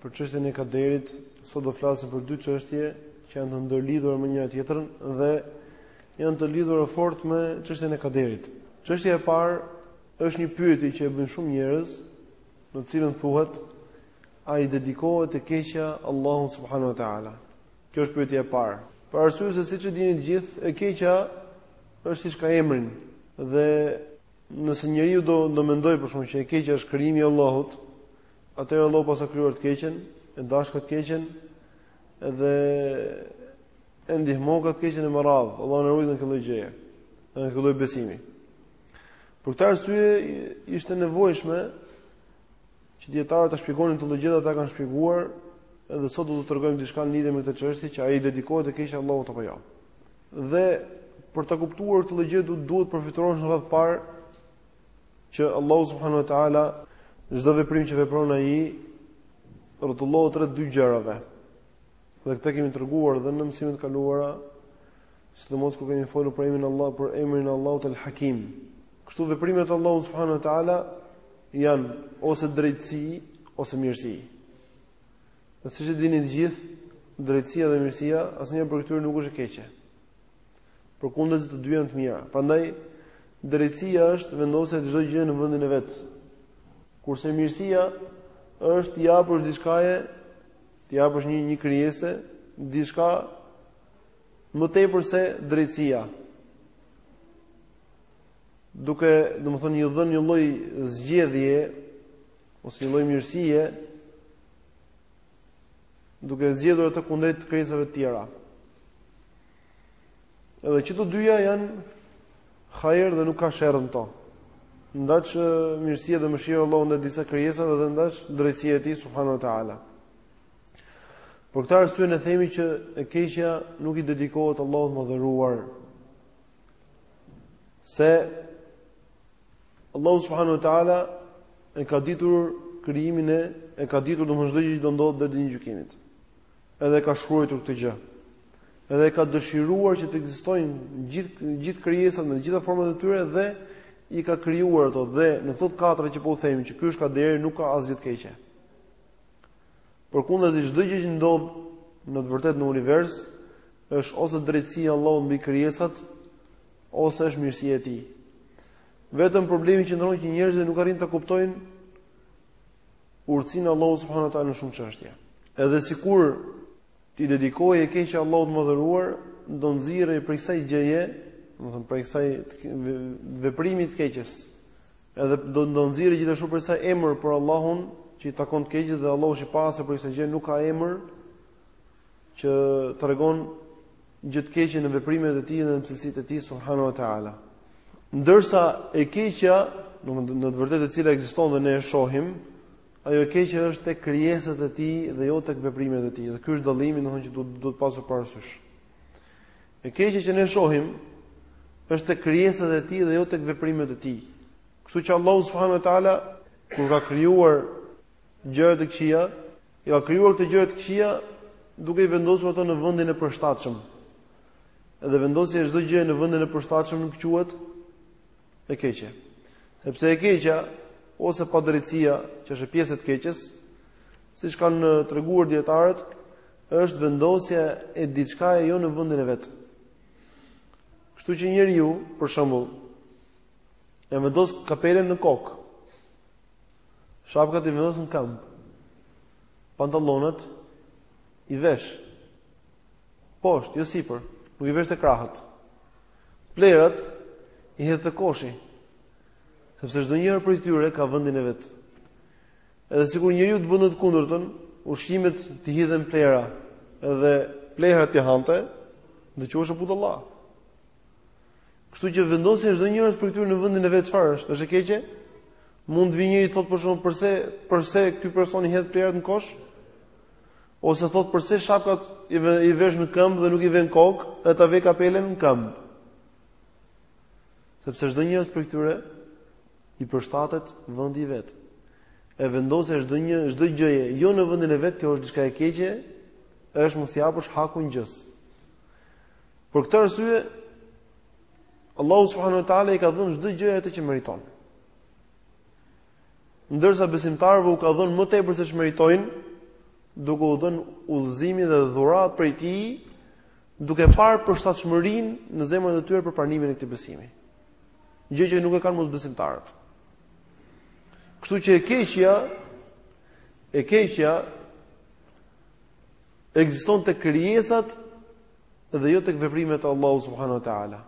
Për çështjen e kaderit, sot do flasim për dy çështje që janë të ndërlidhura me njëra tjetrën dhe janë të lidhura fort me çështjen e kaderit. Çështja e parë është një pyetje që e bëjnë shumë njerëz, në të cilën thuhet a i dedikohet e keqja Allahut subhanahu wa taala. Kjo është pyetja e parë. Për arsye se siç e dini të gjithë, e keqja është siç ka emrin dhe Nëse njeriu do do mendoj për shembull që e keqja është krijimi i Allahut, atëherë Allahu paska krijuar të keqen, e dashka të keqen edhe e ndihmoka të keqen e me radhë. Allahu na ruajt nga kjo lloj gjëje, nga ky lloj besimi. Për këtë arsye ishte e nevojshme që dietarët ta shpjegonin këtë lloj gjëje dhe e kanë shpjeguar edhe sot do të tregojmë diçka në lidhje me këtë çështje që a i dedikohet e keqja Allahut apo jo. Dhe për të kuptuar këtë lloj gjëje duhet duhet përfytyrosh në radhë të parë që Allahu subhanahu wa taala çdo veprim që vepron ai rrotullohet rreth dy gjërave. Dhe këtë e kemi treguar edhe në mësimet e kaluara, sidomos kur kemi folur për emrin Allah, për emrin e Allahut El Hakim. Kështu veprimet e Allahut subhanahu wa taala janë ose drejtësi ose mirësi. Dhe siç e dini të gjithë, drejtësia dhe mirësia asnjë prej këtyre nuk është e keqe. Përkundrazi të dyja janë të mira. Prandaj drejtësia është vendosja e çdo gjëje në vendin e vet. Kurse mirësia është t'i japësh diçkaje T'i japësh një një krijese diçka më tepër se drejtësia. Duke, domethënë, i dhënë një lloj zgjedhje ose një lloj mirësie duke zgjedhur atë kundrejt krijesave të tjera. Edhe që të dyja janë hajër dhe nuk ka sherr në to. Ndaç mirësia dhe mëshira e Allahut ndaj disa krijesave dhe ndaç drejtësia e Tij subhanahu wa taala. Për këtë arsye ne themi që e keqja nuk i dedikohet Allahut madhëruar. Se Allahu subhanahu wa taala e ka ditur krijimin e e ka ditur çdo gjë që do ndodhë deri në ditën e gjykimit. Edhe e ka shkruajtur këtë gjë. Edhe ka dëshiruar që të ekzistojnë gjithë gjithë krijesat me të gjitha format e tyre dhe i ka krijuar ato dhe në këto katra që po u themi që ky është kaderi nuk ka asgjë të keqe. Përkundrazi çdo gjë që ndodh në të vërtetë në univers është ose drejtësia e Allahut mbi krijesat ose është mirësia e tij. Vetëm problemi qëndron që njerëzit nuk arrijnë ta kuptojnë urtësinë e Allahut subhanahu wa taala në shumë çështje. Edhe sikur t'i dedikohej e keqja Allahut të madhëruar, do nxirrej prej kësaj gjëje, domethënë prej kësaj veprimi të keqes. Edhe do nxirrej gjithashtu prej kësaj emër për Allahun që i takon të keqes dhe Allahu është i pastër prej kësaj gjëje, nuk ka emër që tregon gjë të keqe në veprimet e tij dhe në cilësitë e tij subhanahu wa taala. Ndërsa e keqja, domethënë në të vërtetë e cila ekziston dhe ne e shohim, ajo e keqja është tek krijesat e tij dhe jo tek veprimet e tij. Dhe ky është dallimi domethënë që duhet të pasur parasysh. E keqja që ne shohim është tek krijesat e tij dhe jo tek veprimet e tij. Kështu që Allahu subhanahu wa taala kur ka krijuar gjërat e këqija, I ka krijuar këto gjëra të këqija duke i vendosur ato në vendin e përshtatshëm. Edhe vendosja e çdo gjëje në vendin e përshtatshëm nuk quhet e keqe. Sepse e keqja ose padrejtësia, që është pjesë e të keqes, siç kanë treguar dietarët, është vendosja e diçkaje jo në vendin e vet. Kështu që njeriu, për shembull, e vendos kapelen në kokë, Shapkat i vendos në këmbë. Pantallonët i vesh poshtë, jo sipër, nuk i vesh te krahët. Plehrat i hedh te koshi. Sepse çdo njëri prej tyre ka vendin e vet. Edhe sikur njeriu të bënte të kundërtën, ushqimet t'i hidhte në plehra, edhe plehrat t'i hante, do të quhesh budalla. Kështu që vendosja e çdo njërës prej këtyre në vendin e vet çfarë është? Është e keqe? Mund të vijë njeri të thotë për shembull përse përse ky person i hedh plehrat në kosh? Ose thotë përse shapkat i, ve, i vesh në këmbë dhe nuk i vë në kokë, e ta vë kapelen në këmbë. Sepse çdo njërës prej këtyre i përshtatet vendi i vet. E vendosja e çdo një çdo gjëje jo në vendin e vet, kjo është diçka e keqe, është mos t'i japësh hakun gjësë. Për këtë arsye Allahu subhanahu wa taala i ka dhënë çdo gjëje atë që meriton. Ndërsa besimtarëve u ka dhënë më tepër se ç'meritojnë, duke u dhënë udhëzimin dhe dhuratë prej tij, duke parë përshtatshmërinë në zemrat e tyre për pranimin e këtij besimi. Gjë që nuk e kanë mosbesimtarët. Kështu që e keqja e keqja ekziston tek krijesat dhe jo tek veprimet e Allahut subhanahu wa taala.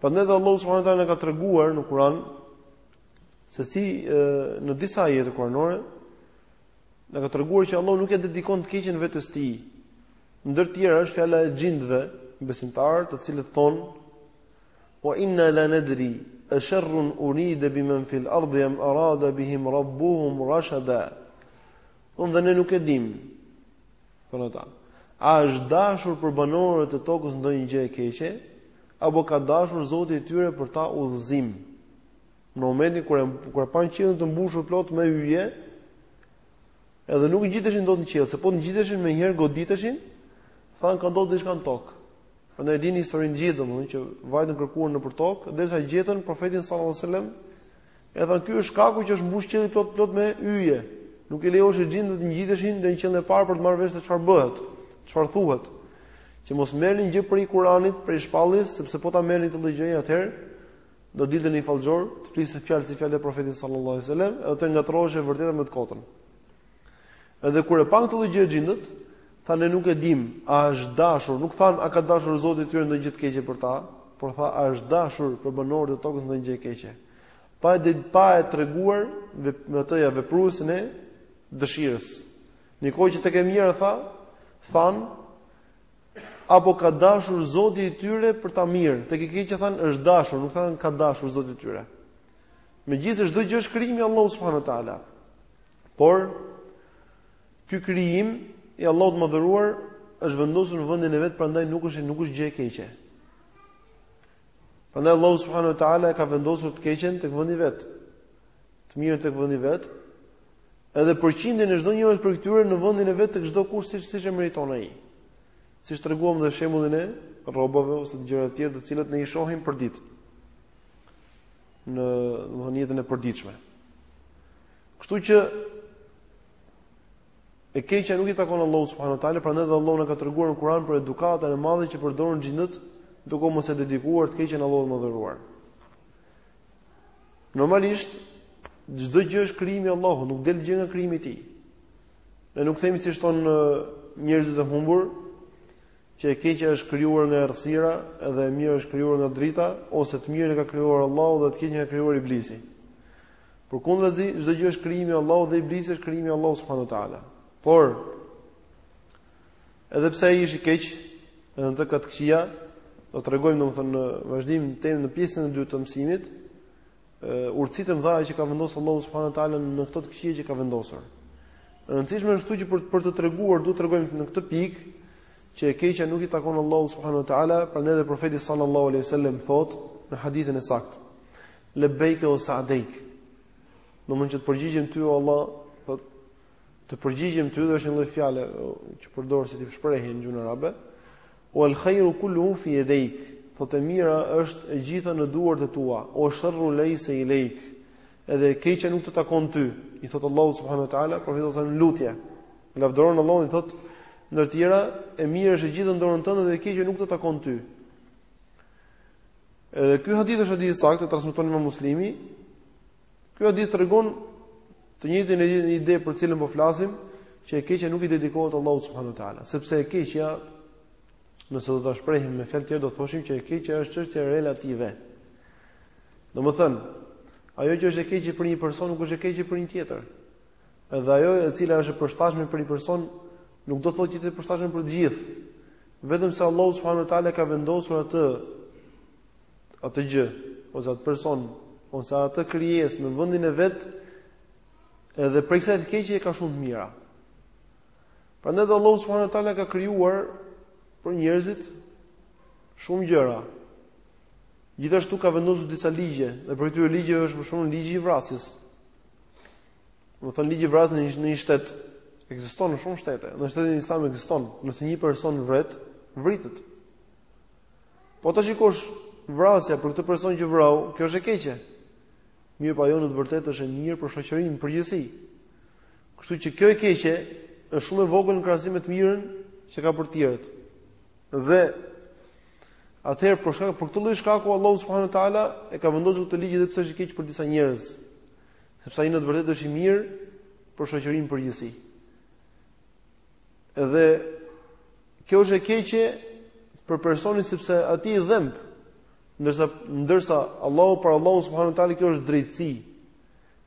Prandaj dhe Allahu subhanahu wa taala na ka treguar në Kur'an se si e, në disa ajete kuranore na ka treguar që Allahu nuk ia dedikon të keqen vetes tij. Ndër të tjera është fjala e xhindëve besimtarë, të cilët thonë wa inna la nadri asharrun urida biman fil ardi am arada bihim rabbuhum rashada. Dhe ne nuk e dimë, thonë ata. A është dashur për banorët e tokës ndonjë gjë e keqe, apo ka dashur Zoti i tyre për ta udhëzim? Në momentin kur e kur e pan qiellin të mbushur plot me yje, edhe nuk ngjiteshin dot në qiell, se po të ngjiteshin menjëherë goditeshin, thanë ka ndodhur diçka në tokë. Prandaj e dini historinë të gjithë, domethënë që vajtën kërkuar nëpër tokë, derisa gjetën profetin sallallahu alajhi wasallam E thanë, ky është shkaku që është mbushur qielli plot plot me yje. Nuk i lejohej xhindët të ngjiteshin dhe në qiellin e parë për të marrë vesh se çfarë bëhet, çfarë thuhet. Që mos merrnin gjë prej Kur'anit, prej shpalljes, sepse po ta merrnin këtë lloj gjëje atëherë do dilte një fallxhor, të fliste fjalë si fjala e profetit sallallahu alajhi wasallam, edhe të ngatërrohesh e vërteta me të kotën. Edhe kur e panë këtë lloj gjë xhindët, tha ne nuk e dimë, a është dashur, nuk thanë a ka dashur Zoti i tyre ndonjë gjë të keqe për ta, por tha a është dashur për banorët e tokës ndonjë gjë e keqe. pa e pa e treguar me atë ja vepruesin e dëshirës. Në një kohë që tek e mira tha, thanë apo ka dashur Zoti i tyre për ta mirë. Tek e keqja thanë është dashur, nuk thanë ka dashur Zoti i tyre. Megjithëse çdo gjë është krijim i Allahut subhanahu wa taala. Por ky krijim i Allahut të madhëruar është vendosur në vendin e vet, prandaj nuk është nuk është gjë e keqe. Prandaj Allahu subhanahu wa taala e ka vendosur të keqen tek vendi i vet, të mirën tek vendi i vet, edhe përqindjen e çdo njërit prej këtyre në vendin e vet tek çdokush siç siç e meriton ai. Siç treguam dhe shembullin e rrobave ose të gjërave të tjera të cilat ne i shohim përditë në domethënë jetën e përditshme. Kështu që E keqja nuk i takon Allahut subhanuhu teala, prandaj dhe Allahu na ka treguar në Kur'an për edukatën e madhe që përdorin xhindët duke mos e dedikuar të keqen Allahut të madhëruar. Normalisht çdo gjë është krijimi i Allahut, nuk del gjë nga krijimi i tij. Ne nuk themi siç thonë njerëzit e humbur që e keqja është krijuar nga errësira dhe e mira është krijuar nga drita ose të mirën e ka krijuar Allahu dhe të keqen e ka krijuar iblisi. Përkundrazi, çdo gjë është krijim i Allahut dhe Iblisi është krijim i Allahut subhanahu wa taala. Por edhe pse ai është i keq, edhe në këto të këqija, do të tregojmë domethënë në vazhdim këtë temën në pjesën e dytë të mësimit, urtësitë e mëdha që ka vendosur Allahu subhanahu wa taala në këto të këqija që ka vendosur. E rëndësishme është këtu që për për të treguar, duhet të tregojmë në këtë pikë që e keqja nuk i takon Allahut subhanahu wa taala, prandaj edhe profeti sallallahu alaihi wasallam thotë në hadithin e saktë. Lebejke ue Saadejk. Domethënë të përgjigjem ty, o Allah, thotë, të përgjigjem ty, dhe është një lloj fjale që përdoret si shprehje në gjuhën arabe, uel khejru kulluhu fi jedejk, thotë e mira është e gjitha në duart e tua, ue sherru lejse ilejk, edhe e keqja nuk të takon ty, i thotë Allahut subhanahu wa ta'ala, profeti në lutje, lavdëron Allahun i thotë, ndër të tjera, e mira është e gjitha në dorën tënde dhe e keqja nuk të takon ty. Edhe ky hadith është hadith i saktë, transmeton Imam Muslimi. Ky hadith tregon të njëjtën ide për të cilën po flasim, që e keqja nuk i dedikohet Allahut subhanuhu teala, sepse e keqja nëse do ta shprehim me fjalë tjetër do thoshim që e keqja është çështje relative. Domethënë, ajo që është e keqe për një person nuk është e keqe për një tjetër. Edhe ajo e cila është e përshtatshme për një person nuk do të thotë që është e përshtatshme për të gjithë. Vetëm se Allahu subhanahu wa taala ka vendosur atë atë gjë ose atë person ose atë krijesë në vendin e vet, edhe prej kësaj të keqe ka shumë të mira. Prandaj dhe Allahu subhanahu wa taala ka krijuar për njerëzit shumë gjëra. Gjithashtu ka vendosur disa ligje, dhe prej këtyre ligjeve është për shembull ligji i vrasjes. Domethënë ligji i vrasjes në një shtet ekziston në shumë shtete. Në shtetin islam ekziston, nëse një person vret, vritet. Po ta shikosh vrasja për këtë person që vrau, kjo është e keqe. Mirëpo kjo në të vërtetë është e mirë për shoqërinë në përgjithësi. Kështu që kjo e keqe është shumë e vogël në krahasim me të mirën që ka për të tjerët. Dhe atëherë për shkak për këtë lloj shkaku Allahu subhanahu wa taala e ka vendosur këtë ligj edhe pse është i keq për disa njerëz. Sepse ai në të vërtetë është i mirë për shoqërinë në përgjithësi. Edhe kjo është e keqe për personin sepse atij i dhemb. Ndërsa ndërsa Allahu për Allahun subhanuhu teala kjo është drejtësi.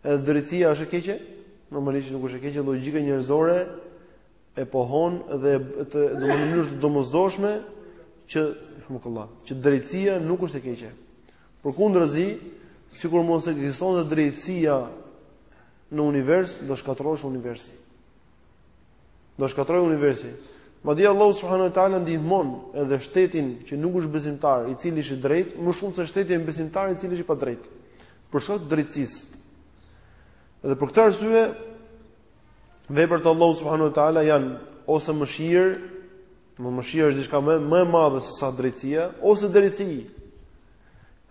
Edhe drejtësia është e keqe? Normalisht nuk është e keqe, logjika njerëzore e pohon dhe e di në mënyrë të domosdoshme që alhamdulillah, që drejtësia nuk është e keqe. Përkundrazi, sikur mos ekzistonte drejtësia në univers, do shkatërrohej universi. Do shkatërrohej universi. Madje Allahu subhanahu wa taala ndihmon edhe shtetin që nuk është besimtar, i cili është i drejtë, më shumë se shtetin besimtar, i cili është i padrejtë. Për shkak të drejtësisë. Dhe për këtë arsye veprat e Allahut subhanahu wa taala janë ose mëshirë Mëshira është diçka më e madhe se sa drejtësia ose drejtësi.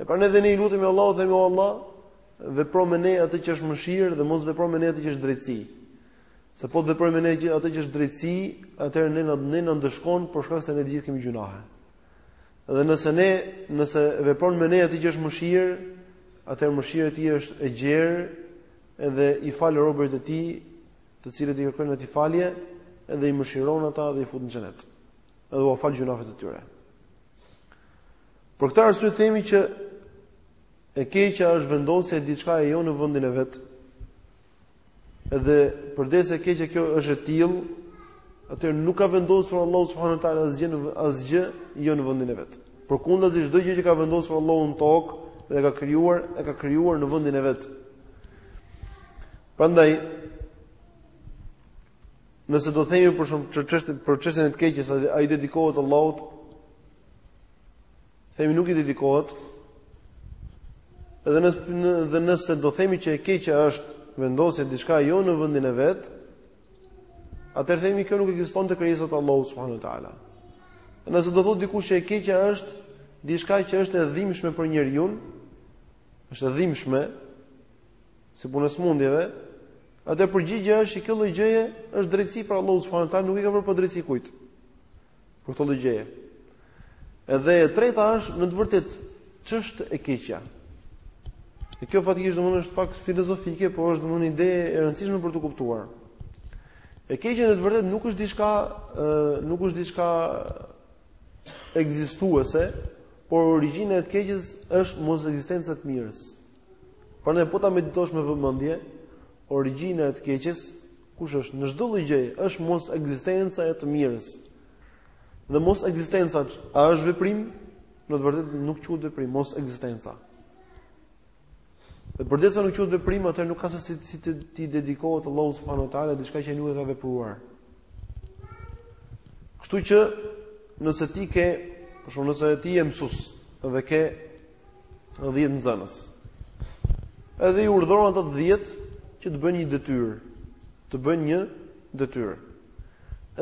Prandaj edhe ne i lutemi Allahut themi Allah, vepro me ne atë që është mëshirë dhe mos vepro me ne atë që është drejtësi. Se po të veprojë me ne atë që është drejtësi, atëherë ne na ndëshkon për shkak se ne të gjithë kemi gjynahe. Dhe nëse ne, nëse vepron me ne atë që është mëshirë, atëherë mëshira e tij është e gjerë edhe i fal robërit e tij të cilët i kërkojnë atij falje dhe i mëshiron ata dhe i fut në xhenet. Edhe u fal gjynahet e tyre. Për këtë arsye themi që e keqja është vendosja e diçkaje jo në vendin e vet. Edhe përderisa e keqja është e tillë, atëherë nuk ka vendosur Allahu subhanahu wa taala asgjë në asgjë jo në vendin e vet. Përkundrazi çdo gjë që ka vendosur Allahu në tokë dhe ka krijuar, e ka krijuar në vendin e vet. Prandaj nëse do themi për shembull për çështjen e të keqes, a i dedikohet Allahut. Themi nuk i dedikohet. Dhe nëse dhe nëse do themi që e keqja është vendosja e diçkaje jo në vendin e vet, atëherë themi kjo nuk ekziston te krijesat e Allahut subhanuhu teala. Nëse do thotë dikush që e keqja është diçka që është e dhimbshme për njeriun, është e dhimbshme, si puna e sëmundjeve, atëherë përgjigjja është që kjo lloj gjëje është drejtësi prej Allahut subhanahu taala, nuk i ka bërë padrejtësi kujt. Për këtë lloj gjëje. Edhe e treta është në të vërtetë ç'është e keqja. E kjo faktikisht domethënë është pak filozofike, por është domethënë ide e rëndësishme për t'u kuptuar. E keqja në të vërtetë nuk është diçka, nuk është diçka ekzistuese, por origjina e të keqes është mos ekzistenca e të mirës. Prandaj po ta meditosh me vëmendje, origjina e të keqes kush është? Në çdo lloj gjëje është mos ekzistenca e të mirës. Dhe mos ekzistenca a është veprim? Në të vërtetë nuk quhet veprim, mos ekzistenca. Dhe përderisa nuk quhet veprim, atëherë nuk ka se si, si t'i dedikohet Allahut subhanahu wa taala diçka që nuk e ka vepruar. Kështu që nëse ti ke, për shembull nëse ti je mësues dhe ke 10 nxënës. Edhe i urdhëron ata 10 që të bëjnë një detyrë, të bëjnë një detyrë.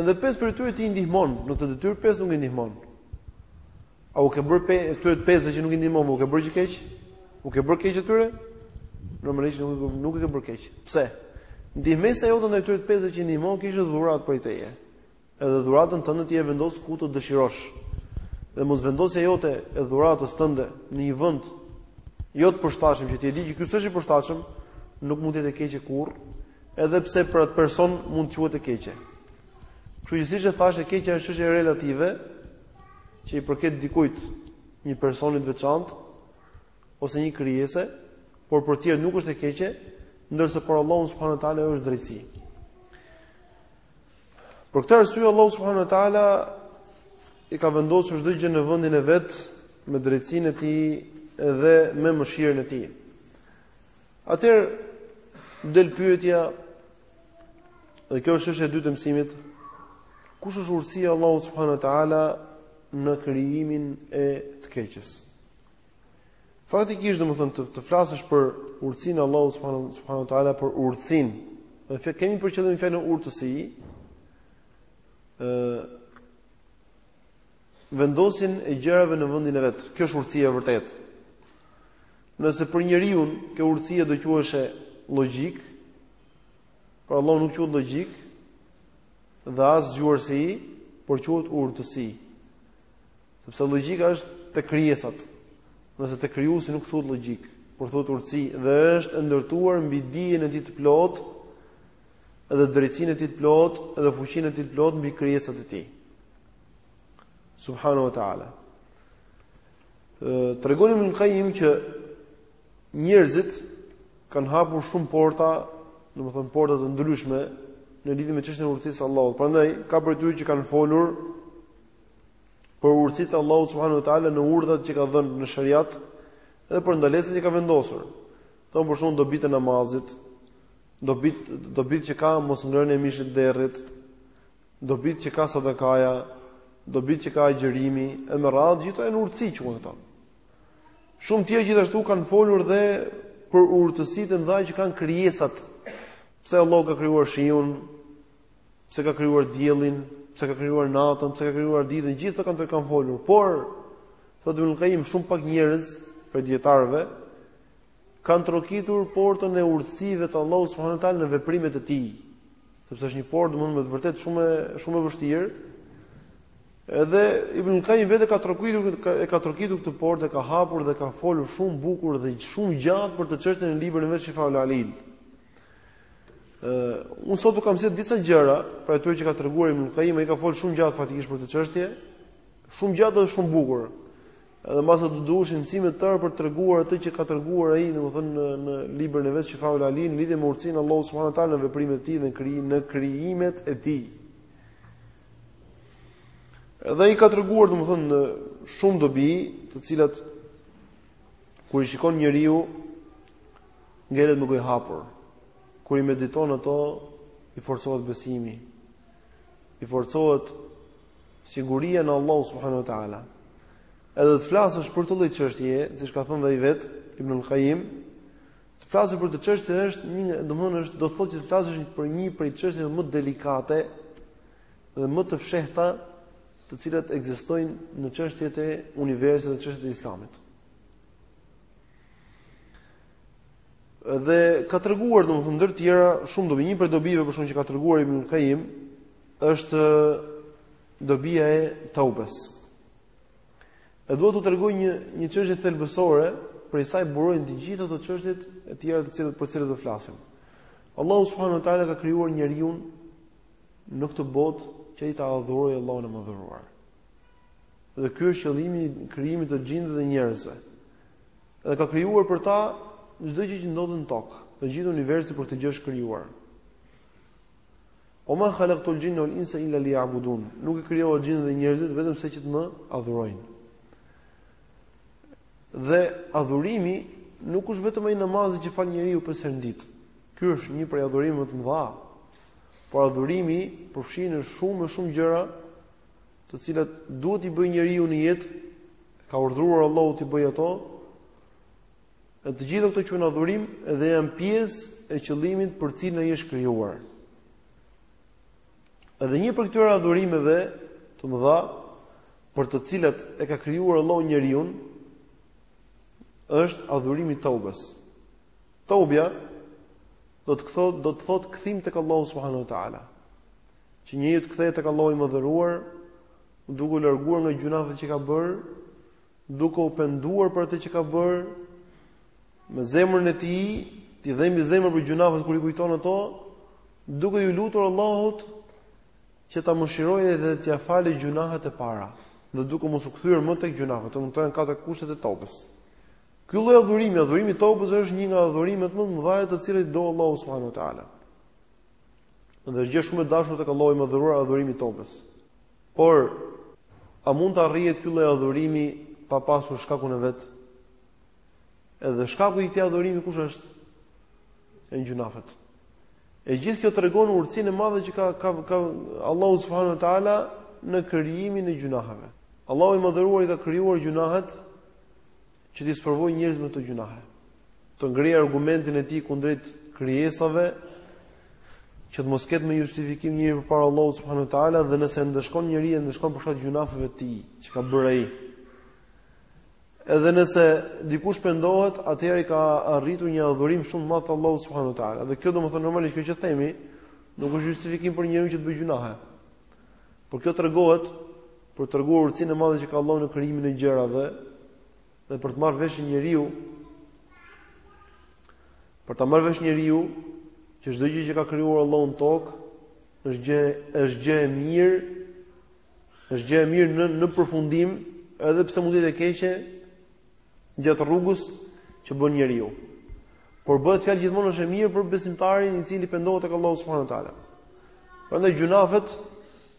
Edhe pesë prej tyre ti i ndihmon në këtë detyrë, pesë nuk i ndihmon. A u ke bërë pe, këtyre të pesëve që nuk i ndihmon, u ke bërë gjë keq? U ke bërë keq atyre? Normalisht nuk, nuk u ke bërë keq. Pse? Ndihmesa jote ndaj këtyre të pesëve që i ndihmon ishte dhuratë prej teje. Edhe dhuratën tënde ti e vendos ku të dëshirosh. Dhe mosvendosja jote e dhuratës tënde në një vend jo të përshtatshëm që ti e di që ky s'është i përshtatshëm, nuk mund të jetë e keqe kurrë, edhe pse për atë person mund të quhet e keqe. Kështu që siç e thashë, e keqja është çështje relative që i përket dikujt, një personi të veçantë ose një krijese, por për ty nuk është e keqe, ndërsa për Allahun subhanahu wa taala është drejtësi. Për këtë arsye Allahu subhanahu wa taala e ka vendosur çdo gjë në vendin e vet me drejtësinë e tij dhe me mëshirën e tij. Atëherë del pyetja dhe kjo është çështja e dytë e mësimit. Kush është urtësia e Allahut subhanahu wa taala në krijimin e të keqes? Faktikisht domethënë të, të flasësh për urtësinë e Allahut subhanahu wa taala për urtësinë. Dhe çfarë kemi për qëllim me fjalën urtësi. ë vendosjen e gjërave në vendin e vet. Kjo është urtësia e vërtetë. Nëse për njeriun kjo urtësi do quheshe logjikë, për Allahun nuk quhet logjikë dhe as zgjuarsi, por quhet urtësi. Sepse logjika është te krijesat. Ndërsa te krijuesi nuk thuhet logjikë, por thuhet urtësi dhe është e ndërtuar mbi dijen e tij të plotë dhe drejtësinë e tij të plotë dhe fuqinë e tij të plotë mbi krijesat e tij. Subhanahu wa taala. Ë tregon Ibnul Kajim që njerëzit kanë hapur shumë porta, domethënë porta të ndryshme në lidhje me çështjen e urtësisë së Allahut. Prandaj ka prej tyre që kanë folur për urtësitë e Allahut subhanahu wa taala në urdhrat që ka dhënë në shariat dhe për ndalesat që ka vendosur. Thonë për shembull dobitë e namazit, dobitë dobitë që ka mosngrënia e mishit të derrit, dobitë që ka sadakaja, dobitë që ka agjërimi, e me radhë gjithë janë urtësi quhen këto. Shumë të tjerë gjithashtu kanë folur dhe për urtësitë ndaj që kanë krijesat. Pse Allahu ka krijuar shiun, pse ka krijuar diellin, pse ka krijuar natën, pse ka krijuar ditën, gjithë këto kanë të kanë folur. Por thotë Ibn Qayyim shumë pak njerëz prej dijetarëve kanë trokitur portën e urtësive të Allahut subhanahu teala në veprimet e tij, sepse është një portë domethënë me të vërtetë shumë shumë e vështirë. Edhe Ibn Qayyim vetë ka trokitur e ka trokitur këtë portë, e ka hapur dhe ka folur shumë bukur dhe shumë gjatë për këtë çështje në librin e vet Shifaul Alil. Ë, uh, unë sot u kam sjell disa gjëra prej atyre që ka treguar Ibn Qayyim, ai ka fol shumë gjatë faktikisht për këtë çështje, shumë gjatë dhe shumë bukur. Edhe mbase do të duheshin mësime të tëra për të treguar atë që ka treguar ai, domethënë në, në librin e vet Shifaul Alil, në lidhje me urtësinë e Allahut subhanahu teala në veprimet e tij dhe në krijim në krijimet e tij. Edhe ai ka treguar domethënë shumë dobi, të cilat kur i shikon njeriu Ngelet me gojë hapur. Kur i mediton ato, i forcohet besimi. I forcohet siguria në Allahu subhanahu wa taala. Edhe të flasësh për këtë lloj çështje, siç ka thënë edhe vetë Ibn al-Qayyim, të flasësh për këtë çështje është një, domethënë është do të thotë që të flasësh për një prej çështjeve më delikate dhe më të fshehta të cilat ekzistojnë në çështjet e universit dhe çështjet e islamit. Dhe ka treguar domethënë ndër të tjera shumë dobi, një prej dobive për shembull që ka treguar Ibn Qayyim është dobia e taubes. E duhet t'u tregoj një një çështje thelbësore, prej saj burojnë të gjitha ato çështjet e tjera të cilat për cilat do flasim. Allahu subhanahu wa taala ka krijuar njeriun në këtë botë që ai ta adhurojë Allahun e madhëruar. Dhe ky është qëllimi i krijimit të xhindëve dhe njerëzve. Dhe ka krijuar për ta çdo gjë që ndodhet në tokë, dhe gjithë universi për këtë gjë është krijuar. Wa ma khalaqtu al-jinna wal-insa illa liya'budun. Nuk i krijova xhindët dhe njerëzit vetëm se që të më adhurojnë. Dhe adhurimi nuk është vetëm ai namazi që fal njeriu pesë në ditë. Ky është një prej adhurimeve të mëdha. Por adhurimi përfshin shumë e shumë gjëra të cilat duhet t'i bëjë njeriu në jetë, e ka urdhëruar Allahu t'i bëjë ato. E të gjitha këto quhen adhurim dhe janë pjesë e qëllimit për të cilin ai është krijuar. Edhe një prej këtyre adhurimeve të mëdha për të cilat e ka krijuar Allahu njeriun është adhurimi i Taubes. Taubja do të thotë do të thotë kthim tek Allahu subhanahu wa taala. Që njeriu të kthehet tek Allahu i Madhëruar, duke u larguar nga gjunafet që ka bërë, duke u penduar për atë që ka bërë, me zemrën e tij, t'i dhembi zemra për gjunafet kur i kujton ato, duke iu lutur Allahut që ta mëshirojë dhe t'ia falë gjunafet e para, dhe duke mos u kthyer më tek gjunafet, domethënë katër kushtet e teubes. Ky lloj adhurimi, adhurimi i teubes është një nga adhurimet më të mëdha të cilët do Allahu subhanahu wa taala. Dhe është gjë shumë e dashur tek Allahu i Madhëruar adhurimi i teubes. Por a mund të arrihet ky lloj adhurimi pa pasur shkakun e vet? Edhe shkaku i këtij adhurimi kush është? Janë gjunafet. E gjithë kjo tregon urtësinë e madhe që ka ka, ka Allahu subhanahu wa taala në krijimin e gjunaheve. Allahu i Madhëruar i ka krijuar gjunahet që t'i sprovojë njerëzit me këto gjynahe, të ngrijë argumentin e tij kundrejt krijesave, që të mos ketë më justifikim njeriu përpara Allahut subhanuhu teala dhe nëse ndëshkon njeriun e ndëshkon për shkak të gjynafeve të tij që ka bërë ai. Edhe nëse dikush pendohet, atëherë ka arritur një adhurim shumë të madh te Allahu subhanuhu teala. Dhe kjo domethënë normalisht kjo që themi nuk është justifikim për njeriun që të bëjë gjynahe. Por kjo tregohet Për të treguar urtësinë e madhe që ka Allahu në krijimin e gjërave dhe për të marrë vesh njeriu për ta marrë vesh njeriu që çdo gjë që ka krijuar Allahu në tokë është gjë është gjë e mirë është gjë e mirë në në përfundim edhe pse mund të jetë e keqe gjatë rrugës që bën njeriu. Por bëhet fjalë gjithmonë është e mirë për besimtarin i cili pendohet tek Allahu subhanahu wa taala. Prandaj gjunafet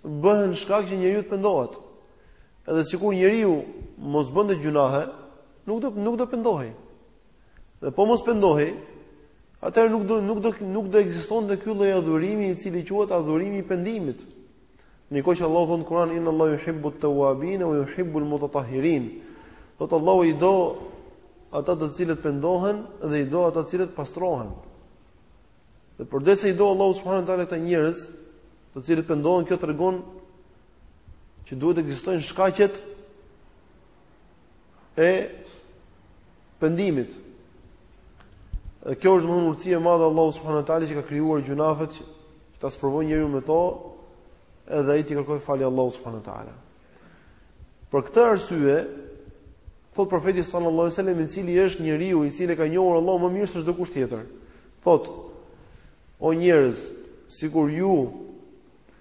bëhen shkak që njeriu të pendohet. Edhe sikur njeriu mos bënte gjunahe, nuk do nuk do pendohej. Dhe po mos pendohej, atëherë nuk do nuk do nuk do ekzistonte ky lloj adhurimi i cili quhet adhurimi i pendimit. Në një kohë që Allahu thotë në Kur'an inna Allaha yuhibbu at-tawwabin wa yuhibbu al-mutatahhirin. Thotë Allahu i do ata të cilët pendohen dhe i do ata të cilët pastrohen. Dhe përderisa i do Allahu subhanahu wa taala këta njerëz, të cilët pendohen, kjo tregon që duhet të ekzistojnë shkaqet e pendimit. Dhe kjo është një urtësi e madhe e Allahut subhanahu wa taala që ka krijuar gjunafet që ta sprovojë njeriun me to, edhe ai t'i kërkojë falje Allahut subhanahu wa taala. Për këtë arsye, thot profeti sallallahu alajhi wasallam, i cili është njeriu i cili e ka njohur Allahun më mirë se çdo kush tjetër. Thot: O njerëz, sikur ju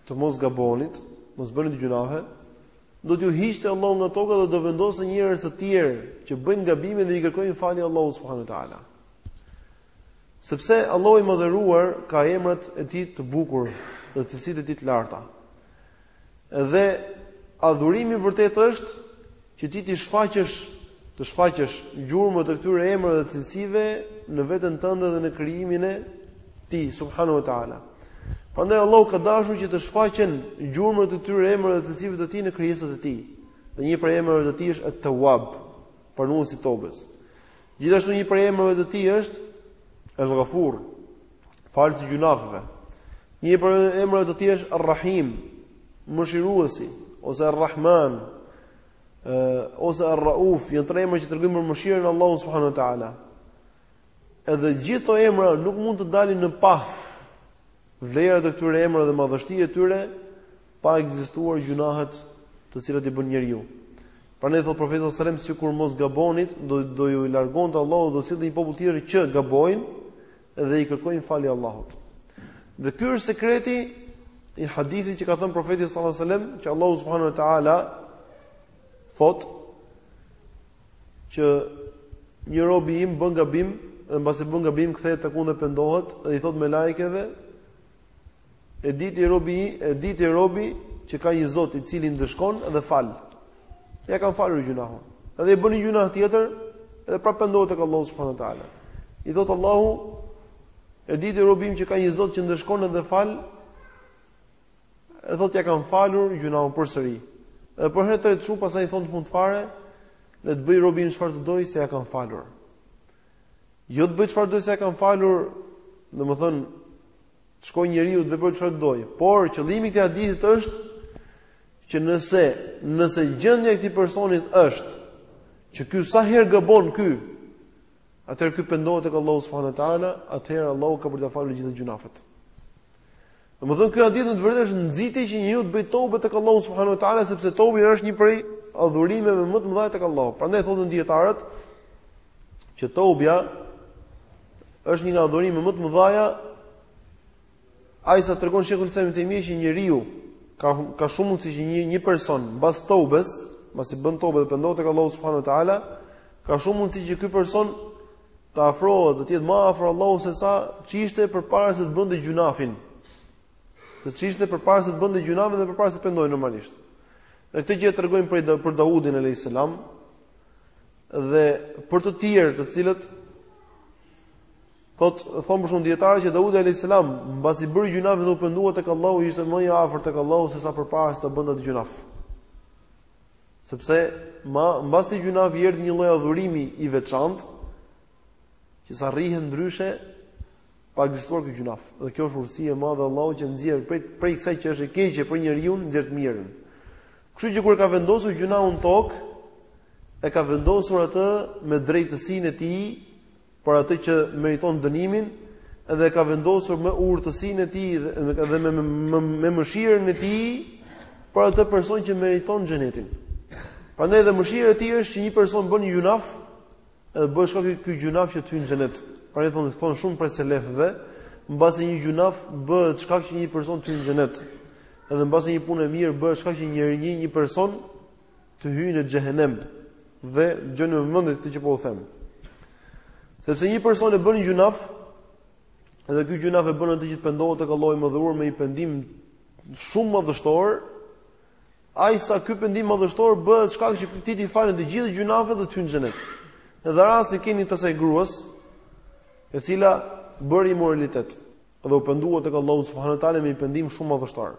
të mos gabonit, mos bënit gjunahe, do t'ju hiqte Allahu nga toka dhe do vendoste njerëz të tjerë që bëjnë gabime dhe i kërkojnë falje Allahut subhanuhu teala. Sepse Allahu i madhëruar ka emrat e tij të bukur dhe cilësitë e tij të larta. Dhe adhurimi i vërtetë është që ti të shfaqësh, të shfaqësh gjurmët e këtyre emrave dhe cilësive në veten tënde dhe në krijimin e Tij subhanahu wa taala. Prandaj Allahu ka dashur që të shfaqen gjurmët e këtyre emrave dhe cilësive të Tij në krijesat e Tij. Dhe një prej emrave të Tij është At-Tawwab, pranuesi i tobës. Gjithashtu një prej emrave të Tij është El-Ghafur, falësi i gjunafeve. Një prej emrave të tij është Ar-Rahim, mëshiruesi ose Ar-Rahman ose Ar-Rauf, janë tre emra që tregojnë për mëshirën e Allahut subhanuhu teala. Edhe gjithë këto emra nuk mund të dalin në pah vlerat e këtyre emrave dhe madhështia e tyre pa ekzistuar gjunahet të cilat i bën njeriu. Prandaj thot profeti sallallahu alajhi wasallam sikur mos gabonit do do ju largonte Allahu do sillte një popull tjetër që gabojnë dhe i kërkojnë falje Allahut. Dhe ky është sekreti i hadithit që ka thënë profeti sallallahu alajhi wasallam, që Allahu subhanahu wa taala thot që një rob i im bën gabim, dhe mbasi bën gabim kthehet tek unë dhe pendohet dhe i thot melaikeve E diti robi, e diti robi që ka një Zot i cili ndëshkon dhe fal. Ia kam falur gjunahun. Edhe i bën një gjunah tjetër, edhe prapë pendohet tek Allahu subhanahu wa taala. I thot Allahu, e diti robi im që ka një Zot që ndëshkon dhe fal. E thot ia kam falur gjunahun përsëri. Edhe për herë të tretë edhe pastaj thot në fund fare, le të bëjë robi im çfarë të dojë se ia kam falur. Jo të bëjë çfarë dojë se ia kam falur, domethënë Të shkojë njeriu të veprojë çfarë dojë, por qëllimi i këtij hadithit është që nëse nëse gjendja e këtij personit është që ky sa herë gabon ky, atëherë ky pendohet tek Allahu subhanahu wa taala, atëherë Allahu ka për t'ia falur të gjitha gjunafet. Domethënë ky hadith në të vërtetë është nxitje që njeriu të bëjë tobe tek Allahu subhanahu wa taala sepse tobi është një prej adhurimeve më të mëdha tek Allahu. Prandaj thonë dijetarët, që tobja është një nga adhurimet më të mëdha aq sa tregon shejhul islam Ibn Tejmije që njeriu ka ka shumë mundësi që një një person mbas tobes, mbasi bën tobe dhe pendohet tek Allahu subhanahu wa taala, ka shumë mundësi që ky person të afrohet, të jetë më afër Allahut se sa ç'ishte përpara se të bënte gjunafin. Se ç'ishte përpara se të bënte gjunafin dhe përpara se të pendohej normalisht. Dhe këtë gjë e tregojnë për për Daudin alayhis salam, Dhe për të tjerë, të cilët thot thonë për shumë dietarë që Daudi alayhis salam mbasi bëri gjunafin dhe u pendua tek Allahu ishte më i afërt tek Allahu se sa përpara se të bënte atë gjunaf. Sepse ma mbas atij gjunafi erdhi një lloj adhurimi i veçantë që s'arrihej ndryshe pa ekzistuar ky gjunaf. Dhe kjo është urtësi e madhe e Allahut që nxjerr prej prej kësaj që është e keqe për njeriun, nxjerr të mirën. Kështu që kur e ka vendosur gjynahun në tokë, e ka vendosur atë me drejtësinë e tij për atë që meriton dënimin dhe e ka vendosur me urtësinë e tij dhe me me, me mëshirën e tij për atë person që meriton xhenetin. Prandaj dhe mëshira e tij është që një person bën gjynaf Edhe bëhet shkak ky gjynaf që të hyjë në xhenet. Prandaj thonë thonë shumë prej selefëve, mbase një gjynaf bëhet shkak që një person të hyjë në xhenet. Edhe mbase një punë e mirë bëhet shkak që një një, një person të hyjë në xhehenem. Dhe vini në vëmendje këtë që po u them. Sepse një person e bën një gjynaf, edhe ky gjynaf e bën atë që të pendohet tek Allahu më dhuroj me një pendim shumë madhështor, Aq sa ky pendim madhështor bëhet shkak që t'i t'i falen të gjitha gjynafet dhe të hyn në xhenet. Edhe rastin keni të saj gruas, e cila bëri imoralitet dhe u pendua tek Allahu subhanahu wa taala me një pendim shumë madhështor.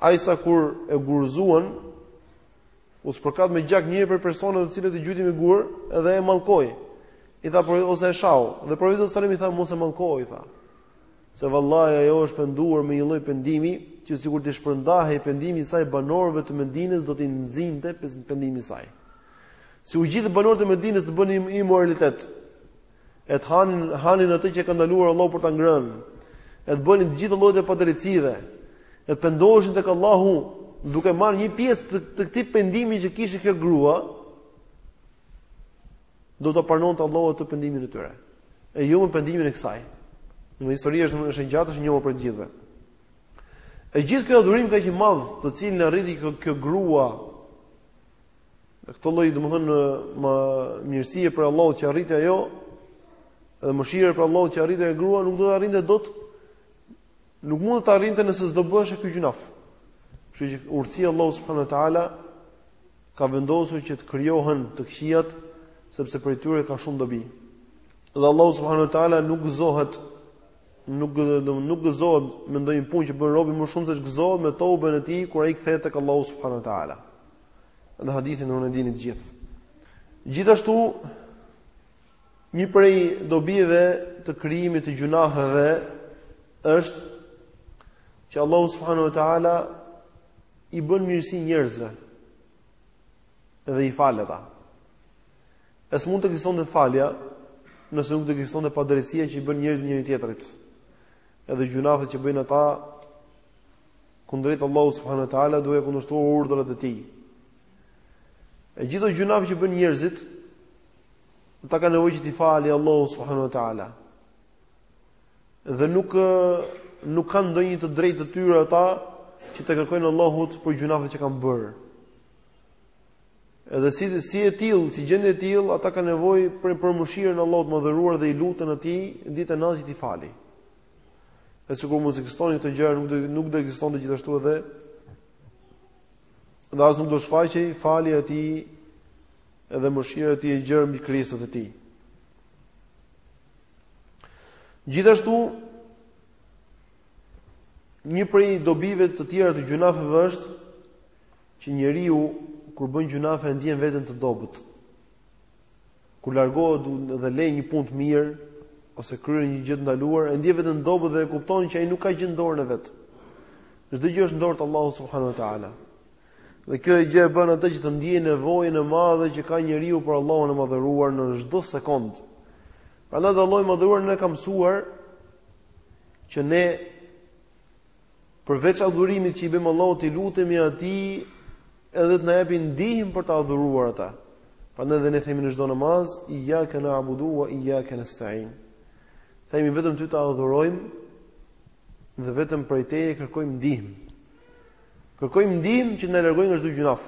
Aq sa kur e gurzuan u spërkat me gjak një prej personave të cilët e gjujtën me gurë dhe e mallkoi. I tha ose e shau dhe profeti sallallahu alajhi wasallam i tha mos e mallko i, tha. Se vallahi ajo është penduar me një lloj pendimi që sikur t'u shpërndahej pendimi i saj banorëve të Medinës do t'i nxinte pendimi i saj. Sikur gjithë banorët e Medinës të bënin imoralitet, e të hanin hanin atë që ka ndaluar Allahu për ta ngrënë, e të bënin të gjitha llojet e padrejtësive, e të pendoheshin tek Allahu duke marrë një pjesë të, të këtij pendimi që kishte kjo grua, do ta pranonte Allahu atë pendimin e tyre. e jo me pendimin e kësaj. Historia është është e gjatë, është e njohur për të gjithëve. E gjithë ky adhurim kaq i madh, të cilin e arriti kjo, kjo grua, këto lloj, domethënë, mirësie prej Allahut që arriti ajo, edhe mëshire prej Allahut që arriti ajo grua, nuk do ta arrinte dot, nuk mund ta arrinte nëse s'do bëhej ky gjunaf. Kështu që urtësia e Allahut subhanu ta'ala, ka vendosur që të krijohen të këqijat, sepse prej tyre ka shumë dobi. Dhe Allahu subhanahu wa taala nuk gëzohet nuk do nuk gëzohet me ndonjë punë që bën robi më shumë seç gëzohet me tobën e tij kur ai kthehet tek Allahu subhanahu wa taala. Në hadithin e dini të gjithë. Gjithashtu një prej dobive të krijimit të gjynaheve është që Allahu subhanahu wa taala i bën mirësi njerëzve dhe i fal ata. E s'mund të ekzistonte falja nëse nuk do të ekzistonte padrejtësia që i bëjnë njerëzit njëri tjetrit. Edhe gjynafet që bëjnë ata kundrejt Allahut subhanuhu teala duke kundërshtuar urdhrat e tij. E gjithë ato gjynafe që bëjnë njerëzit, ata kanë nevojë që t'i falë Allahu subhanuhu teala. Dhe nuk nuk kanë ndonjë të drejtë të tyre ata që t'i kërkojnë Allahut për gjynafet që kanë bërë. Edhe si si e tillë, si gjendje e tillë, ata kanë nevojë për për mëshirën e Allahut Madhëruar dhe i luten atij ditë e natë t'i fali. E sikur mos ekzistonin këto gjëra, nuk do nuk do ekzistonte gjithashtu edhe dhe as nuk do shfaqej falja e tij edhe mëshira e tij e gjerë mbi krijesat e tij. Gjithashtu një prej dobive të tjera të gjynafeve është që njeriu kur bën gjynafe e ndjen veten të dobët. Kur largohet dhe lë një punë të mirë ose kryen një gjë të ndaluar, e ndjen veten të dobët dhe e kupton që ai nuk ka gjë në dorën e vet. Çdo gjë është në dorë të Allahut subhanuhu teala. Dhe kjo gjë e bën atë që të ndjejë nevojën e madhe që ka njeriu për Allahun e Madhëruar në çdo sekond. Prandaj dhe Allahu i Madhëruar na ka mësuar që ne përveç adhurimit që i bëjmë Allahut, i lutemi Atij edhe të na japë ndihmë për të adhuruar atë. Prandaj dhe ne themi në çdo namaz, iyyaka na'budu wa iyyaka nasta'in. Themi vetëm ty të adhurojmë dhe vetëm prej teje kërkojmë ndihmë. Kërkojmë ndihmë që të na largojë nga çdo gjynaf.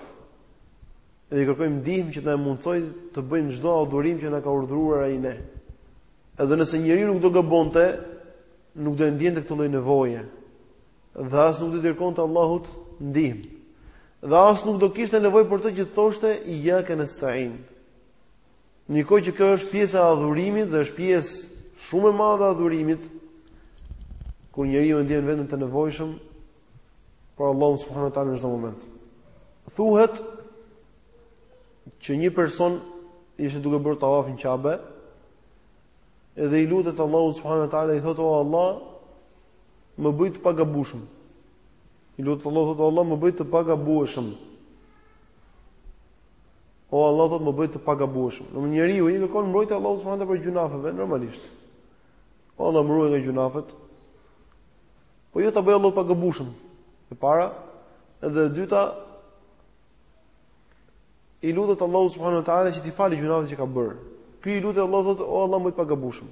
Dhe i kërkojmë ndihmë që të na mundësojë të bëjmë çdo adhurim që na ka urdhëruar ai ne. Edhe nëse njeriu nuk do gabonte, nuk do e ndjente këtë lloj nevoje. Dhe as nuk do i kërkonte Allahut ndihmë. Dhe as nuk do kishte nevojë për të që të thoshte ijake nestain. Në kohë që kjo është pjesa e adhurimit dhe është pjesë shumë e madhe e adhurimit kur njeriu e ndjen veten të nevojshëm por Allahu subhanahu wa taala në çdo moment. Thuhet që një person ishte duke bërë tawaf në Qabe dhe i lutet Allahu subhanahu wa taala i thotë o Allah më bëj të pagabushëm. I lutet Allahu thotë o Allah më bëj të pagabushëm. O Allah thotë më bëj të pagabushëm. Se njeriu i kërkon mbrojtje Allahu subhanahu wa taala për gjunafeve normalisht. O Allah mbromë nga gjunafet. Po jo ta bëjë Allahu të pagabushëm. E para, edhe e dyta i lutet Allahu subhanahu wa taala që t'i falë gjunat që ka bërë. Ky i lutet Allahu thotë o Allah më bëj të pagabushëm.